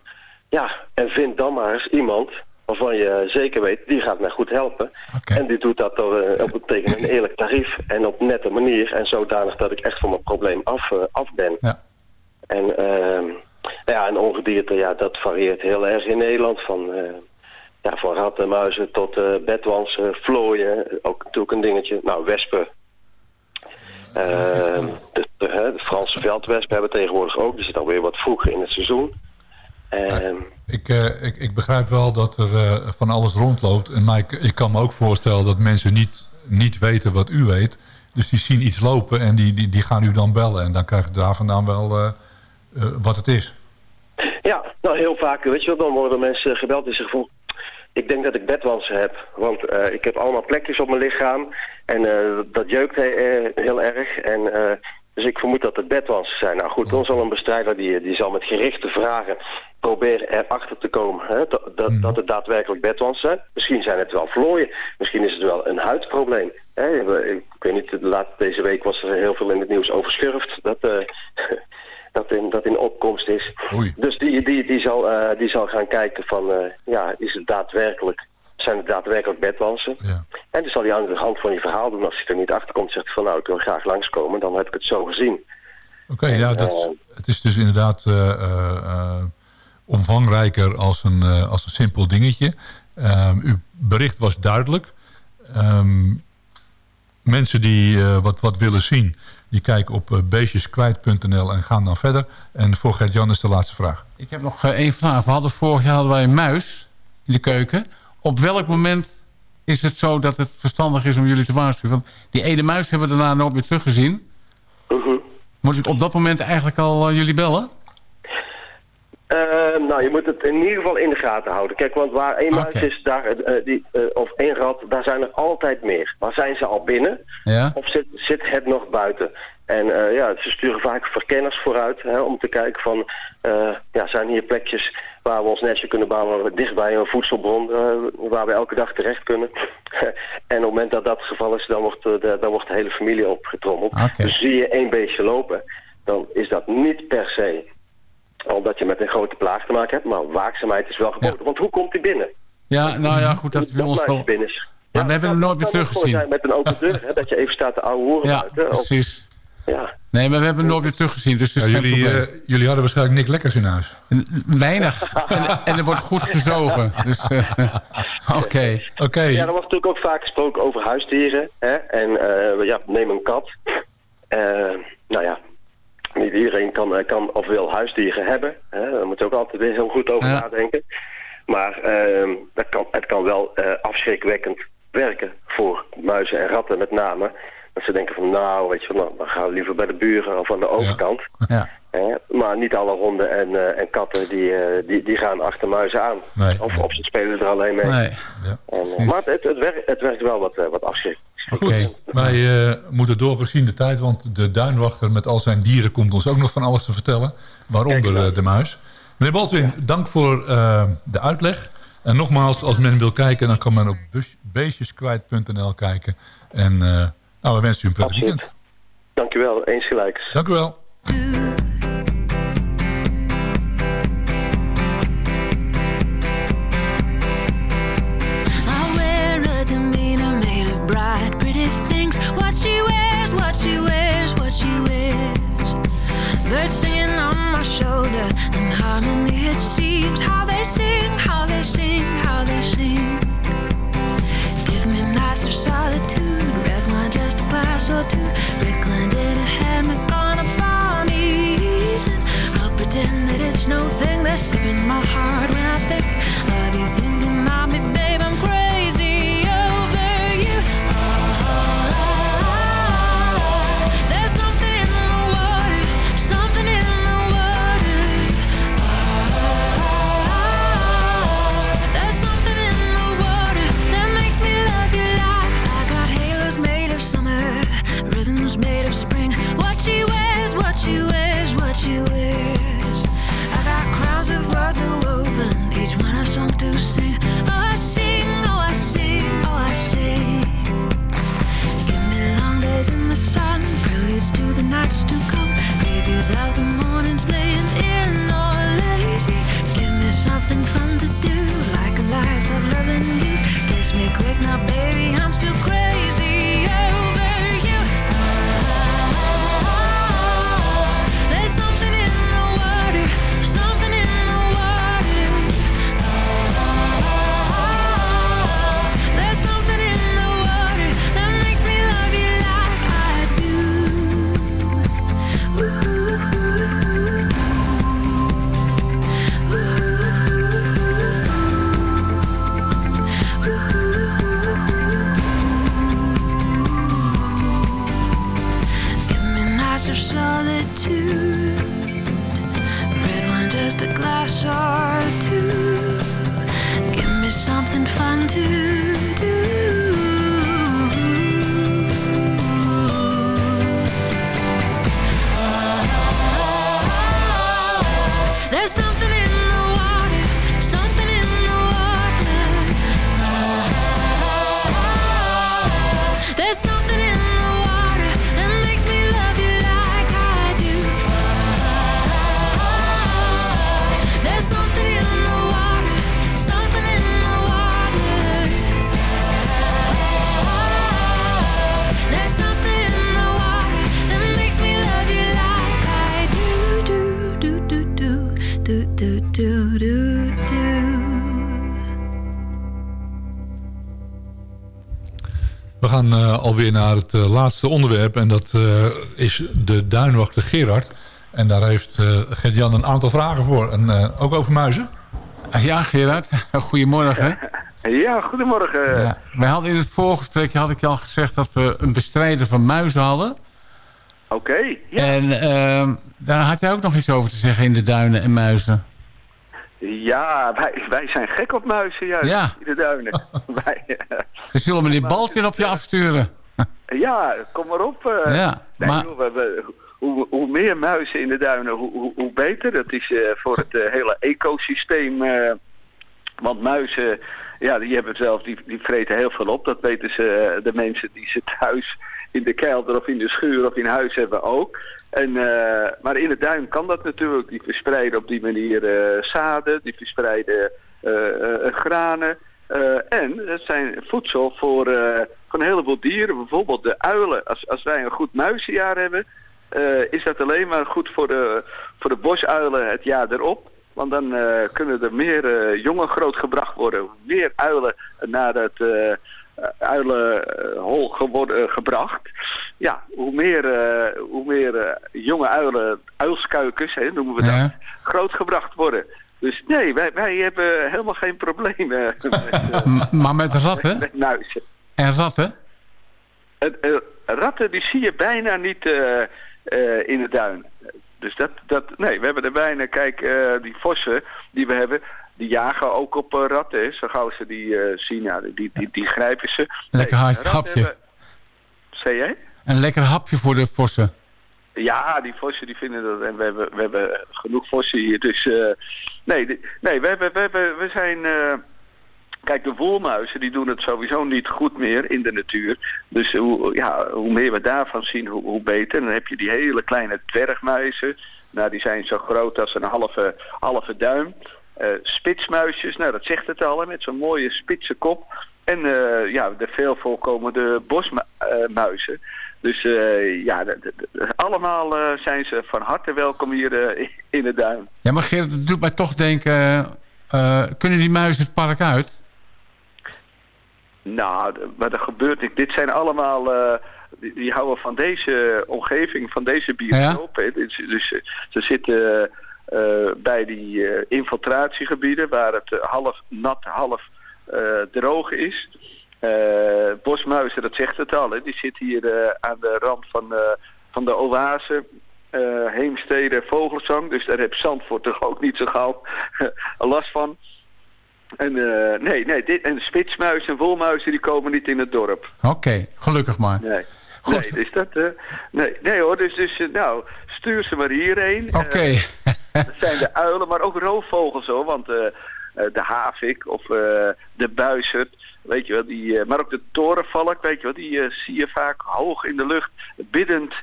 ja, en vind dan maar eens iemand waarvan je zeker weet, die gaat mij goed helpen. En die doet dat door, eh, op, tegen een eerlijk tarief en op nette manier. En zodanig dat ik echt van mijn probleem af, eh, af ben. Ja. En, ehm, ja, en ongedierte, ja, dat varieert heel erg in Nederland. Van, eh, ja, van ratten, muizen tot bedwans, eh, vlooien. Ook natuurlijk een dingetje. Nou, wespen. Ehm, de, de, hè, de Franse veldwespen hebben we tegenwoordig ook. Die zit alweer wat vroeger in het seizoen. Ehm, Ik, eh, ik, ik begrijp wel dat er eh, van alles rondloopt. En maar ik, ik kan me ook voorstellen dat mensen niet, niet weten wat u weet. Dus die zien iets lopen en die, die, die gaan u dan bellen. En dan krijg je daar vandaan wel eh, wat het is. Ja, nou heel vaak, weet je wel, dan worden mensen gebeld die zeggen van... Ik denk dat ik bedwansen heb, want ik heb allemaal plekjes op mijn lichaam en dat jeukt he- heel erg. En, dus ik vermoed dat het bedwansen zijn. Nou goed, dan zal een bestrijder die, die zal met gerichte vragen proberen erachter te komen hè, dat, dat, het daadwerkelijk bedwansen zijn. Misschien zijn het wel vlooien, misschien is het wel een huidprobleem. Hè, ik weet niet, laat, deze week was er heel veel in het nieuws over schurft. Dat, eh, dat, in, dat in opkomst is. Oei. Dus die, die, die, zal, eh, die zal gaan kijken van, eh, ja, is het daadwerkelijk, zijn het daadwerkelijk bedwansen? Ja. En dan zal hij aan de hand van je verhaal doen. Als hij er niet achter komt, zegt hij van, nou, ik wil graag langskomen. Dan heb ik het zo gezien. Oké, ja, dat, het is dus inderdaad eh, eh, eh, omvangrijker als een, eh, als een simpel dingetje. Ehm, uw bericht was duidelijk. Ehm, mensen die eh, wat, wat willen zien, die kijken op eh, beestjeskwijt.nl en gaan dan verder. En voor Gert-Jan is de laatste vraag. Ik heb nog eh, één vraag. We hadden vorig jaar hadden wij een muis in de keuken. Op welk moment is het zo dat het verstandig is om jullie te waarschuwen? Want die ene muis hebben we daarna nooit meer teruggezien. Mhm. Moet ik op dat moment eigenlijk al eh, jullie bellen? Eh, nou, je moet het in ieder geval in de gaten houden. Kijk, want waar één muis is, daar, eh, die, eh, of één rat, daar zijn er altijd meer. Maar zijn ze al binnen? Ja? Of zit, zit het nog buiten? En eh, ja, ze sturen vaak verkenners vooruit hè, om te kijken van... eh, ja, zijn hier plekjes waar we ons nestje kunnen bouwen dichtbij een voedselbron... eh, waar we elke dag terecht kunnen. en op het moment dat dat het geval is, dan wordt, eh, de, dan wordt de hele familie opgetrommeld. Dus zie je één beestje lopen, dan is dat niet per se omdat je met een grote plaag te maken hebt... maar waakzaamheid is wel geboden. Want hoe komt hij binnen? Ja, nou ja, goed, dat is bij ons wel... binnen is. Maar we hebben hem nooit meer teruggezien. zijn Met een open deur, hè, dat je even staat te ouwe horen Ja, buiten. Of, precies. ja. Nee, maar we hebben hem nooit meer teruggezien, dus Ja, jullie, eh, jullie hadden waarschijnlijk niks lekkers in huis. Weinig. En, en er wordt goed gezogen. Dus, eh, oké. Oké, ja, er wordt natuurlijk ook vaak gesproken over huisdieren. Hè? En eh, ja, neem een kat. Nou ja, niet iedereen kan, eh, kan of wil huisdieren hebben. Hè? Daar moet je ook altijd weer heel goed over Ja. nadenken. Maar ehm, dat kan, het kan wel eh, afschrikwekkend werken voor muizen en ratten met name. Dat ze denken van nou, weet je, wel, nou, dan gaan we liever bij de buren of aan de overkant. Ja. Hè? Maar niet alle honden en, eh, en katten die, eh, die, die gaan achter muizen aan. Nee. Of, of ze spelen er alleen mee. Nee. En, eh, maar het, het, werkt, het werkt wel wat, eh, wat afschrikt. Oké. wij eh, moeten doorgezien de tijd... want de duinwachter met al zijn dieren komt ons ook nog van alles te vertellen. Waaronder eh, de muis. Meneer Baldwin, dank voor de uitleg. En nogmaals, als men wil kijken... dan kan men op beestjeskwijt.nl kijken. En eh, nou, we wensen u een prettig weekend. Dank u wel, eens gelijks. Dank u wel. Birds singing on my shoulder in harmony it seems How they sing, how they sing, how they sing Give me nights of solitude Or two, Rick landed a hammock on a bomb me. I'll pretend that it's no They're skipping my heart when I think gaan eh, alweer naar het eh, laatste onderwerp. En dat eh, is de duinwachter Gerard. En daar heeft eh Gert-Jan een aantal vragen voor. En eh, ook over muizen. Ah, Ja, Gerard. Goedemorgen. Ja, goedemorgen. Ja. Wij hadden in het voorgesprekje had ik al gezegd dat we een bestrijder van muizen hadden. Oké, ja. En ehm, daar had jij ook nog iets over te zeggen in de duinen en muizen. Ja, wij, wij zijn gek op muizen juist Ja. in de duinen. wij, We zullen meneer Baldwin op je afsturen. ja, kom maar op. eh. Ja, Nee, maar- joh, we- we- hoe, hoe meer muizen in de duinen, hoe, hoe, hoe beter. Dat is eh, voor het eh, hele ecosysteem. want muizen, ja, die hebben zelf, die, die vreten heel veel op. Dat weten ze, de mensen die ze thuis in de kelder of in de schuur of in huis hebben ook. En, eh, maar in de duin kan dat natuurlijk. Die verspreiden op die manier eh, zaden, die verspreiden eh, granen. En het zijn voedsel voor, voor een heleboel dieren. Bijvoorbeeld de uilen. Als, als wij een goed muizenjaar hebben, is dat alleen maar goed voor de, voor de bosuilen het jaar erop. Want dan kunnen er meer jongen grootgebracht worden. Meer uilen naar het eh uilenhol geworden, gebracht. Ja, hoe meer, eh, hoe meer eh, jonge uilen, uilskuikens, hè, noemen we dat, Ja. grootgebracht worden. Dus nee, wij, wij hebben helemaal geen probleem eh, met, eh, maar met ratten? met muizen. En ratten? Eh, ratten die zie je bijna niet eh, eh, in de duin. Dus dat, dat, nee, we hebben er bijna, kijk, eh, die vossen die we hebben, die jagen ook op eh, ratten. hè. Zo gauw ze die eh, zien, ja, die, die, die grijpen ze. Lekker Nee, hard ratten hapje. hebben- Zei jij? Een lekker hapje voor de vossen. Ja, die vossen die vinden dat. En we hebben, we hebben genoeg vossen hier. Dus eh, nee, nee we, hebben, we, hebben, we zijn. kijk, de woelmuizen die doen het sowieso niet goed meer in de natuur. Dus hoe, ja, hoe meer we daarvan zien, hoe, hoe beter. Dan heb je die hele kleine dwergmuizen. Nou, die zijn zo groot als een halve, halve duim. Eh, spitsmuisjes, nou dat zegt het al, hè, met zo'n mooie spitse kop. En eh, ja, de veel voorkomende bosmuizen. Dus eh, ja, allemaal zijn ze van harte welkom hier in de duin. Ja, maar Gerrit, het doet mij toch denken... kunnen die muizen het park uit? Nou, maar er gebeurt niet. Dit zijn allemaal... die, die houden van deze omgeving, van deze biotoop. hè. Dus, dus ze zitten eh, bij die eh, infiltratiegebieden... waar het eh, half nat, half droog is... Bosmuizen, dat zegt het al. Hè. Die zitten hier aan de rand van, van de oase. eh Heemstede, Vogelzang. Dus daar heb Zandvoort toch ook niet zo gauw last van. En, nee, nee, dit, en spitsmuizen en wolmuizen die komen niet in het dorp. Oké, gelukkig maar. Nee. Goed. Nee, dus dat, nee, nee hoor, dus, dus nou, stuur ze maar hierheen. Oké. Dat zijn de uilen, maar ook roofvogels hoor, want eh, eh, de havik of eh, de buizerd, weet je wel, die, maar ook de torenvalk, weet je wel, die zie je vaak hoog in de lucht, biddend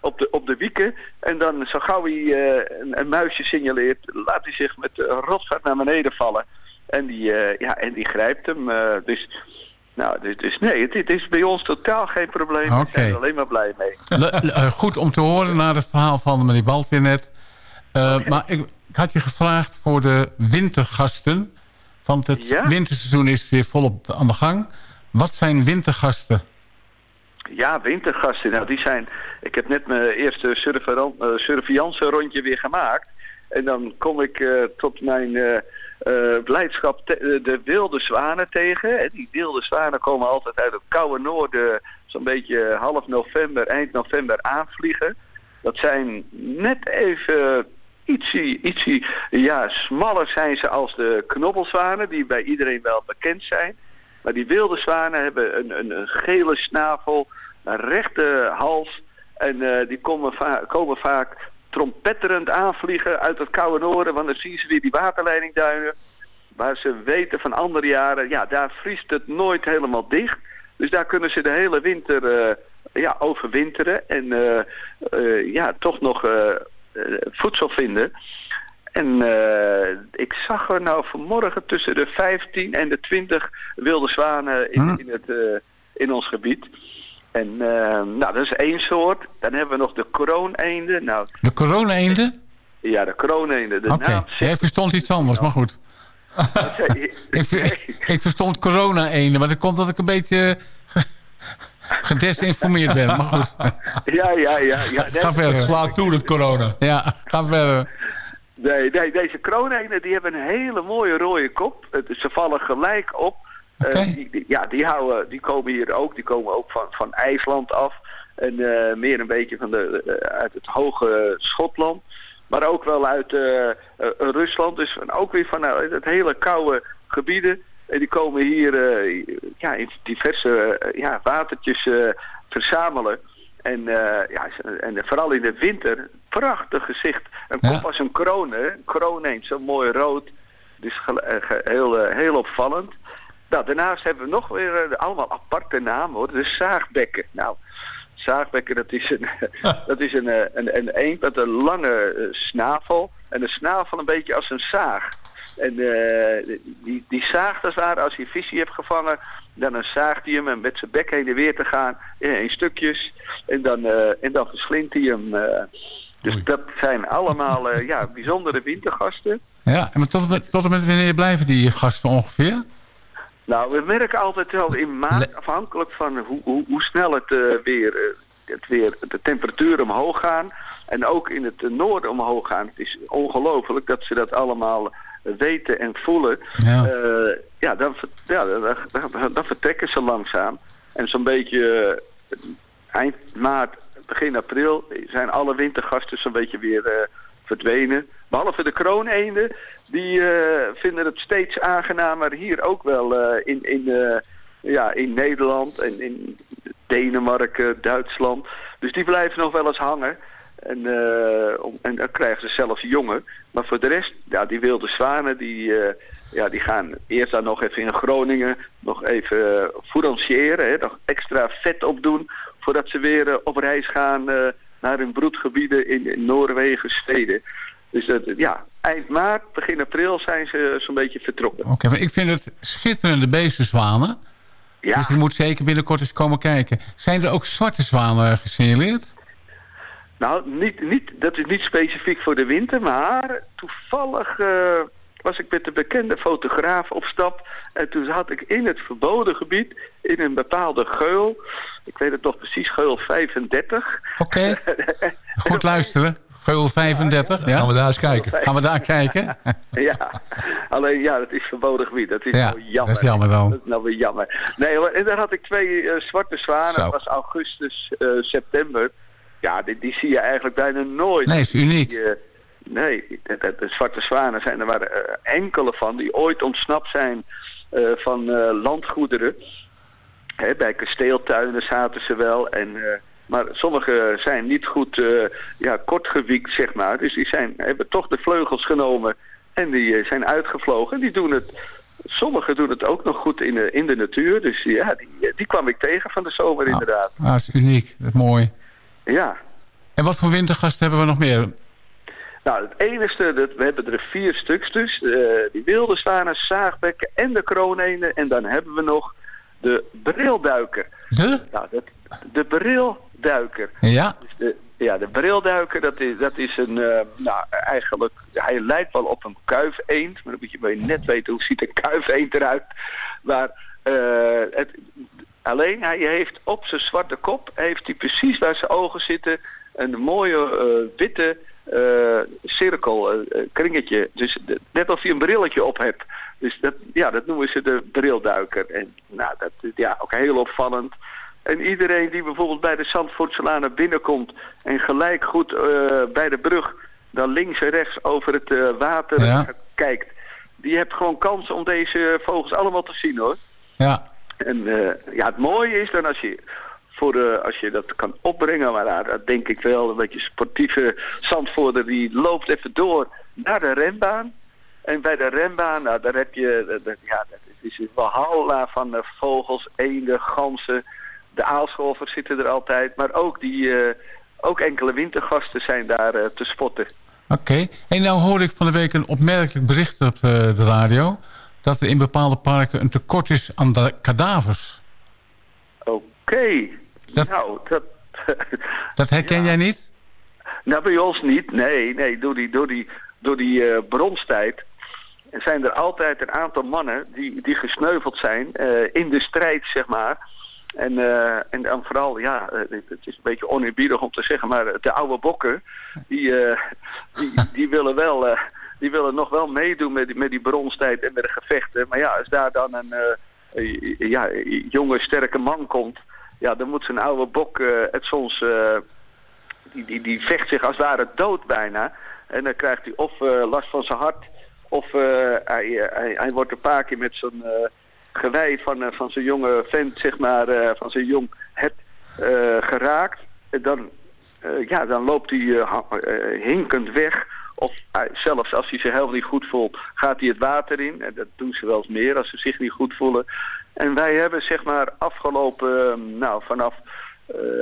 op, de, op de wieken. En dan zo gauw hij een, muisje signaleert, laat hij zich met rotvaart naar beneden vallen. En die, ja, en die grijpt hem. dus, nou, dus, dus nee, het, het is bij ons totaal geen probleem. Oké. We zijn er alleen maar blij mee. Le- eh, goed om te horen naar het verhaal van meneer Baldwin net. Eh, Maar ik, ik had je gevraagd voor de wintergasten. Want het Ja? winterseizoen is weer volop aan de gang. Wat zijn wintergasten? Ja, wintergasten. Nou, die zijn... Ik heb net mijn eerste eh, surveillance rondje weer gemaakt. En dan kom ik tot mijn eh, blijdschap eh, de wilde zwanen tegen. En die wilde zwanen komen altijd uit het koude noorden... zo'n beetje half november, eind november aanvliegen. Dat zijn net even ietsie, ietsie ja, smaller zijn ze als de knobbelzwanen... die bij iedereen wel bekend zijn. Maar die wilde zwanen hebben een, een, een gele snavel, een rechte hals. En eh, die komen, va- komen vaak trompetterend aanvliegen uit het koude noorden. Want dan zien ze weer die waterleidingduinen. Waar ze weten van andere jaren, ja, daar vriest het nooit helemaal dicht. Dus daar kunnen ze de hele winter eh, ja, overwinteren. En eh, eh, ja, toch nog voedsel vinden. En ik zag er nou vanmorgen tussen de 15 en de 20 wilde zwanen in, Hm. in, het, in ons gebied. En eh, nou, dat is één soort. Dan hebben we nog de krooneenden. Nou, De corona-eenden? ja, de krooneenden. De Oké, naam jij verstond iets anders, maar goed. Ik, ver- ik verstond corona-eenden, maar dat komt dat ik een beetje ge- gedesinformeerd ben. Maar goed, ja, ja, ja. ja. ga verder. Slaat toe, dat corona. Ja, ga verder. Nee, nee, deze krooneenden die hebben een hele mooie rode kop. Ze vallen gelijk op. Eh, Oké. die, die- ja, die, houden, die komen hier ook. Die komen ook van, van IJsland af. En eh, meer een beetje van de, eh, uit het hoge Schotland. Maar ook wel uit Rusland. Dus ook weer van nou, het hele koude gebieden. En die komen hier ja, in diverse ja, watertjes verzamelen. En, ja, en vooral in de winter, prachtig gezicht. Een Ja. kop als een kroon, hè. Een kroon eens, zo mooi rood. Dus heel, heel opvallend. Nou, daarnaast hebben we nog weer eh, allemaal aparte namen hoor. De zaagbekken. Nou, zaagbekken dat is een, dat is een, eh, een, een eend met een lange eh, snavel. En een snavel een beetje als een zaag. En eh, die, die zaagt als ware, als hij visie hebt gevangen, dan eh, zaagt hij hem en met zijn bek heen en weer te gaan in, in stukjes. En dan, en dan verslindt hij hem. dus dat zijn allemaal ja, bijzondere wintergasten. Ja, en tot tot en met wanneer blijven die gasten ongeveer? Nou, we merken altijd wel in maart, afhankelijk van hoe, hoe, hoe snel het, eh, weer, eh, het weer de temperaturen omhoog gaan. En ook in het eh, noorden omhoog gaan. Het is ongelooflijk dat ze dat allemaal weten en voelen. Ja. Ja, dan, ja dan, dan, dan vertrekken ze langzaam. En zo'n beetje eind maart, begin april zijn alle wintergasten zo'n beetje weer verdwenen. Behalve de krooneenden, die eh, vinden het steeds aangenamer hier ook wel eh, in, in, eh, ja, in Nederland en in Denemarken, Duitsland. Dus die blijven nog wel eens hangen. En, om- en dan krijgen ze zelfs jongen. Maar voor de rest, ja, die wilde zwanen, die, ja, die gaan eerst dan nog even in Groningen nog even uh. Hè, nog extra vet opdoen voordat ze weer op reis gaan naar hun broedgebieden in, in Noorwegen, Zweden. Dus dat, ja, eind maart, begin april zijn ze zo'n beetje vertrokken. Oké, maar ik vind het schitterende beestenzwanen. Ja. Dus ik moet zeker binnenkort eens komen kijken. Zijn er ook zwarte zwanen gesignaleerd? Nou, niet, niet, dat is niet specifiek voor de winter, maar toevallig eh, was ik met een bekende fotograaf op stap. En toen had ik in het verboden gebied, in een bepaalde geul, ik weet het nog precies, geul 35. Oké, goed luisteren. Geul 35, ja? Gaan we daar eens kijken. Gaan we daar kijken? ja, alleen ja, dat is verboden gebied. Dat is Ja, nou jammer. dat is jammer dan. Dat is nou weer jammer. Nee hoor, en daar had ik twee eh, zwarte zwanen. Zo. Dat was augustus, eh, september. Ja, die, die zie je eigenlijk bijna nooit. Nee, is uniek. Die, eh, nee, de, de- de zwarte zwanen zijn er maar eh, enkele van die ooit ontsnapt zijn van landgoederen. Hè, bij kasteeltuinen zaten ze wel. En, maar sommige zijn niet goed eh, ja, kortgewiekt, zeg maar. Dus die zijn, hebben toch de vleugels genomen en die eh, zijn uitgevlogen. Die doen het, sommigen doen het ook nog goed in de, in de natuur. Dus ja, die, eh, die kwam ik tegen van de zomer inderdaad. Ah, dat is uniek. Dat is mooi. Ja. En wat voor wintergasten hebben we nog meer? Nou, het enige, dat, we hebben er vier stuks dus. Die wilde zwanen, zaagbekken en de kroonenen. En dan hebben we nog de brilduiker. De? Nou, dat, de Ja? Dus de, ja, de brilduiker, dat is, dat is een, eh, nou eigenlijk, hij lijkt wel op een kuifeend. Maar dan moet je maar net weten hoe ziet een kuifeend eruit. Maar eh, het, alleen hij heeft op zijn zwarte kop, heeft hij precies waar zijn ogen zitten, een mooie eh, witte cirkel, kringetje. Dus net als hij een brilletje op hebt. Dus dat, ja, dat noemen ze de brilduiker. En nou, dat is ja, ook heel opvallend. En iedereen die bijvoorbeeld bij de Zandvoortselaan naar binnenkomt... en gelijk goed eh, bij de brug dan links en rechts over het eh, water Ja. kijkt... die hebt gewoon kans om deze vogels allemaal te zien, hoor. Ja. En eh, ja, het mooie is dan als je, voor, eh, als je dat kan opbrengen, maar dat denk ik wel, een beetje sportieve zandvoerder, die loopt even door naar de renbaan. En bij de renbaan, nou, daar heb je, dat- ja, dat is een walhalla van vogels, eenden, ganzen. De aalscholvers zitten er altijd, maar ook, die, eh, ook enkele wintergasten zijn daar eh, te spotten. Oké. En nou hoorde ik van de week een opmerkelijk bericht op de, de radio... dat er in bepaalde parken een tekort is aan de kadavers. Oké, Dat- nou, dat... Dat herken jij niet? Nou, bij ons niet. Nee, nee. Door die, door die, door die eh, bronstijd zijn er altijd een aantal mannen die, die gesneuveld zijn eh, in de strijd, zeg maar. En, eh, en vooral, ja, eh, het is een beetje oneerbiedig om te zeggen, maar de oude bokken, die, eh, die, die willen wel... die willen nog wel meedoen met die, met die bronstijd en met de gevechten. Maar ja, als daar dan een ja, jonge, sterke man komt... Ja, dan moet zo'n oude bok het soms... die, die, die vecht zich als het ware dood bijna. En dan krijgt hij of last van zijn hart, of hij, hij, hij wordt een paar keer met zijn gewei van, eh, van zijn jonge vent, zeg maar, eh, van zijn jong het eh, geraakt. Dan, ja, dan loopt hij hinkend weg. Of zelfs als hij zich helemaal niet goed voelt, gaat hij het water in. En dat doen ze wel eens meer als ze zich niet goed voelen. En wij hebben zeg maar afgelopen, eh, nou vanaf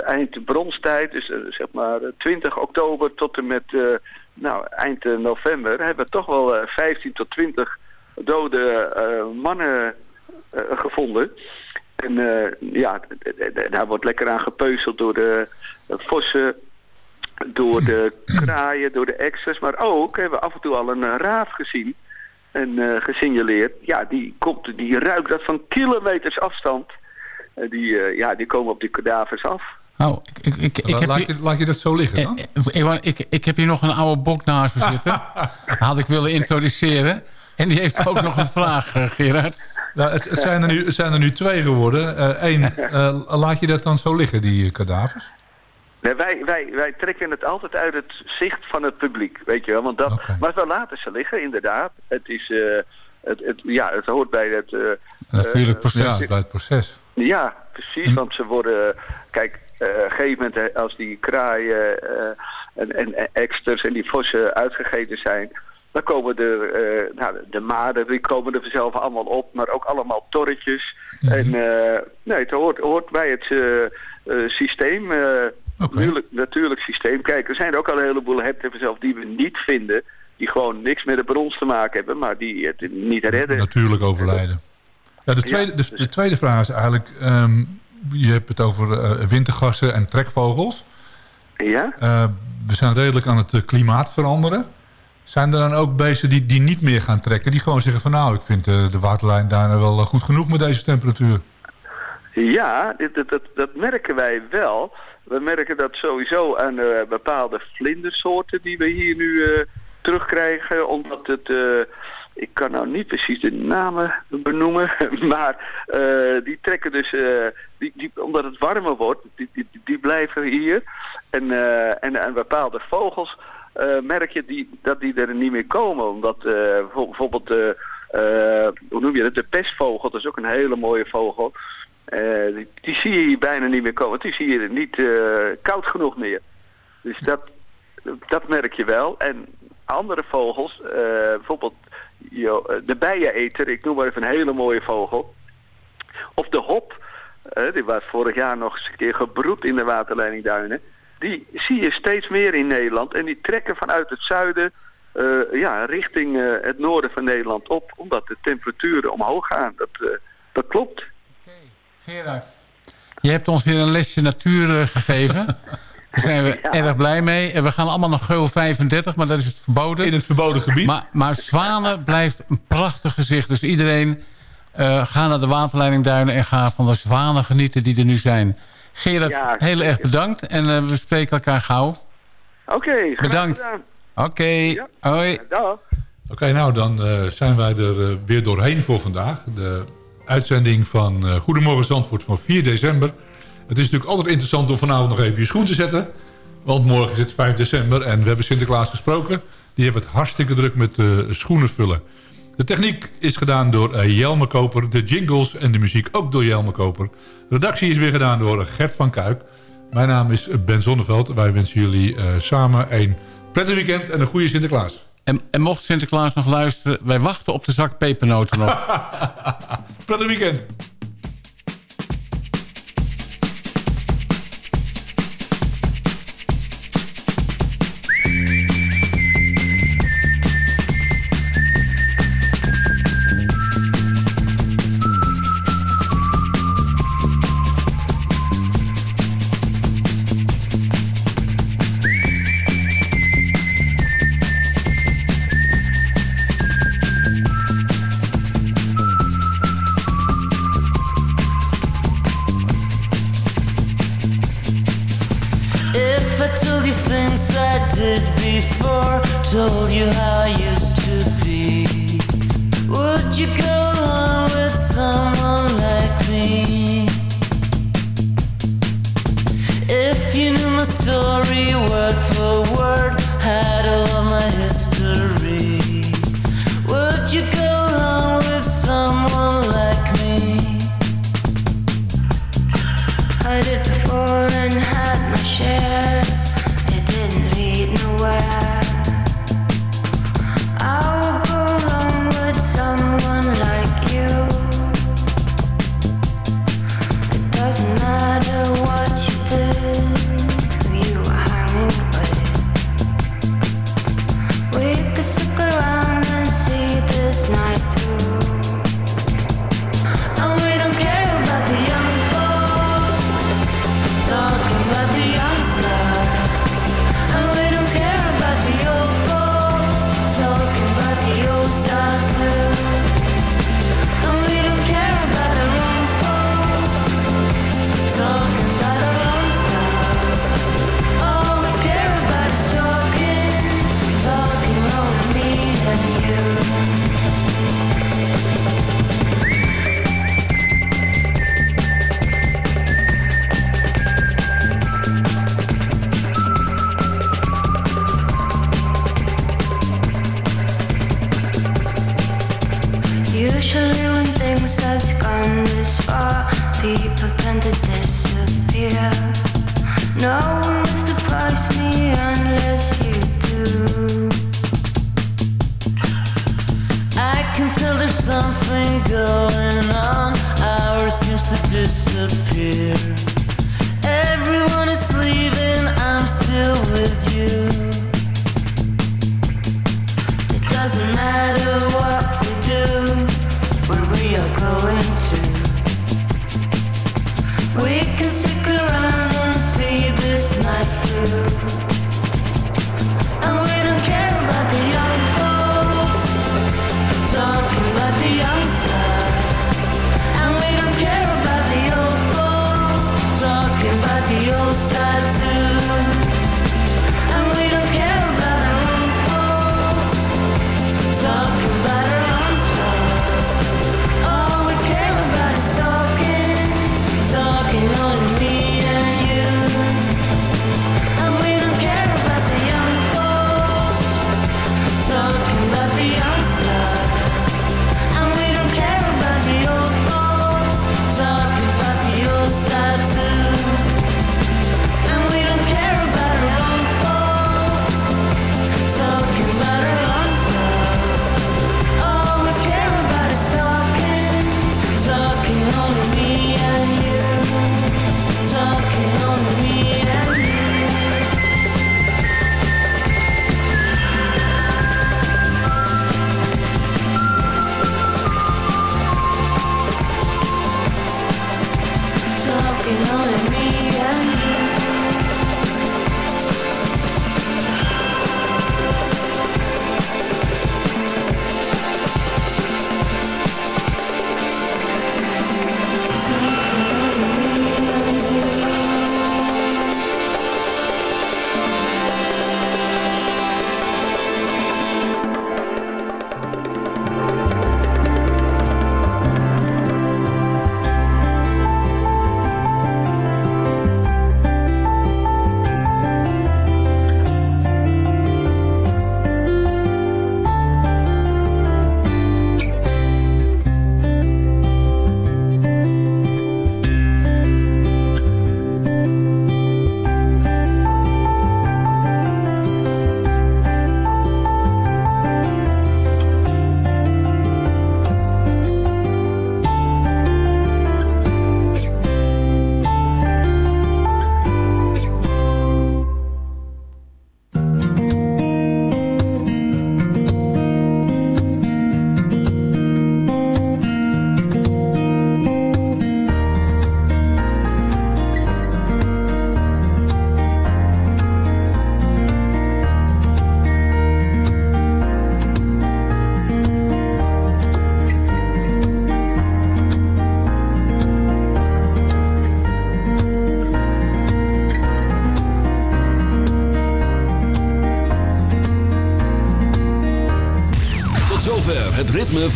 eind bronstijd, dus zeg maar eh, 20 oktober tot en met nou, eind november, hebben we toch wel eh, 15 tot 20 dode mannen gevonden. En eh, ja, daar wordt lekker aan gepeuzeld door de eh, vossen, door de kraaien, door de exers. Maar ook hebben we af en toe al een eh, raaf gezien en eh, gesignaleerd. Ja, die, komt, die ruikt dat van kilometers afstand. Eh, die, eh, ja, die komen op die kadavers af. Nou, ik, ik, ik, ik laat, heb laat je, laat je dat zo liggen dan? Ewan, ik, ik heb hier nog een oude bok naast me zitten. Had ik willen introduceren. En die heeft ook nog een vraag, eh, Gerard. Nou, het, het, zijn er nu, het zijn er nu twee geworden. Eén, laat je dat dan zo liggen, die eh, kadavers? Nee, wij, wij, wij trekken het altijd uit het zicht van het publiek, weet je wel. Want dat, Maar we laten ze liggen, inderdaad. Het is, eh, het, het, ja, het hoort bij het... eh, Natuurlijk eh, proces. Ja, bij het proces. Ja, precies. Want ze worden... Kijk, eh, op een gegeven moment als die kraaien eh, en, en, en eksters en die vossen uitgegeten zijn... Dan komen de, eh, nou, de maden, die komen er vanzelf allemaal op. Maar ook allemaal torretjes. En eh, nee, het hoort, hoort bij het eh, systeem... Natuurlijk, natuurlijk systeem. Kijk, er zijn er ook al een heleboel herten vanzelf die we niet vinden. Die gewoon niks met de brons te maken hebben, maar die het niet redden. Natuurlijk overlijden. Ja, de, tweede, de, de tweede vraag is eigenlijk... ehm, je hebt het over wintergassen en trekvogels. Ja? We zijn redelijk aan het klimaat veranderen. Zijn er dan ook beesten die, die niet meer gaan trekken? Die gewoon zeggen van nou, ik vind eh, de waterlijn daar wel eh, goed genoeg met deze temperatuur. Ja, dat, dat, dat merken wij wel. We merken dat sowieso aan eh, bepaalde vlindersoorten die we hier nu terugkrijgen. Omdat het, ik kan nou niet precies de namen benoemen, maar die trekken dus, die, die, omdat het warmer wordt, die, die, die blijven hier. En, en aan bepaalde vogels merk je die, dat die er niet meer komen. Omdat eh, bijvo- bijvoorbeeld, eh, eh, hoe noem je dat, de pestvogel, dat is ook een hele mooie vogel. Eh, die, die zie je bijna niet meer komen. Die zie je niet eh, koud genoeg meer. Dus dat, dat merk je wel. En andere vogels, eh, bijvoorbeeld eh, de bijeneter, ik noem maar even een hele mooie vogel. Of de hop, eh, die was vorig jaar nog eens een keer gebroed in de waterleidingduinen. Die zie je steeds meer in Nederland. En die trekken vanuit het zuiden eh, ja, richting eh, het noorden van Nederland op. Omdat de temperaturen omhoog gaan. Dat, eh, dat klopt. Gerard. Je hebt ons weer een lesje natuur gegeven. Daar zijn we erg blij mee. En we gaan allemaal naar geul 35, maar dat is het verboden. In het verboden gebied. Maar, maar Zwanen blijft een prachtig gezicht. Dus iedereen eh ga naar de waterleidingduinen en ga van de zwanen genieten die er nu zijn. Gerard, Ja, heel erg bedankt. En eh, we spreken elkaar gauw. Oké, graag Bedankt. gedaan. Oké, hoi. Dag. Oké, nou dan eh, zijn wij er eh, weer doorheen voor vandaag. De uitzending van eh, Goedemorgen Zandvoort van 4 december. Het is natuurlijk altijd interessant om vanavond nog even je schoen te zetten. Want morgen is het 5 december en we hebben Sinterklaas gesproken. Die hebben het hartstikke druk met eh, schoenen vullen. De techniek is gedaan door eh, Jelme Koper. De jingles en de muziek ook door Jelme Koper. De redactie is weer gedaan door Gert van Kuik. Mijn naam is Ben Zonneveld. Wij wensen jullie eh, samen een prettig weekend en een goede Sinterklaas. En, en mocht Sinterklaas nog luisteren, wij wachten op de zak pepernoten nog. Prettig weekend. Usually when things have gone this far, people tend to disappear. No one will surprise me unless you do. I can tell there's something going on. Ours seems to disappear. Everyone is leaving, I'm still with you. It doesn't matter what we can stick around and see this night through.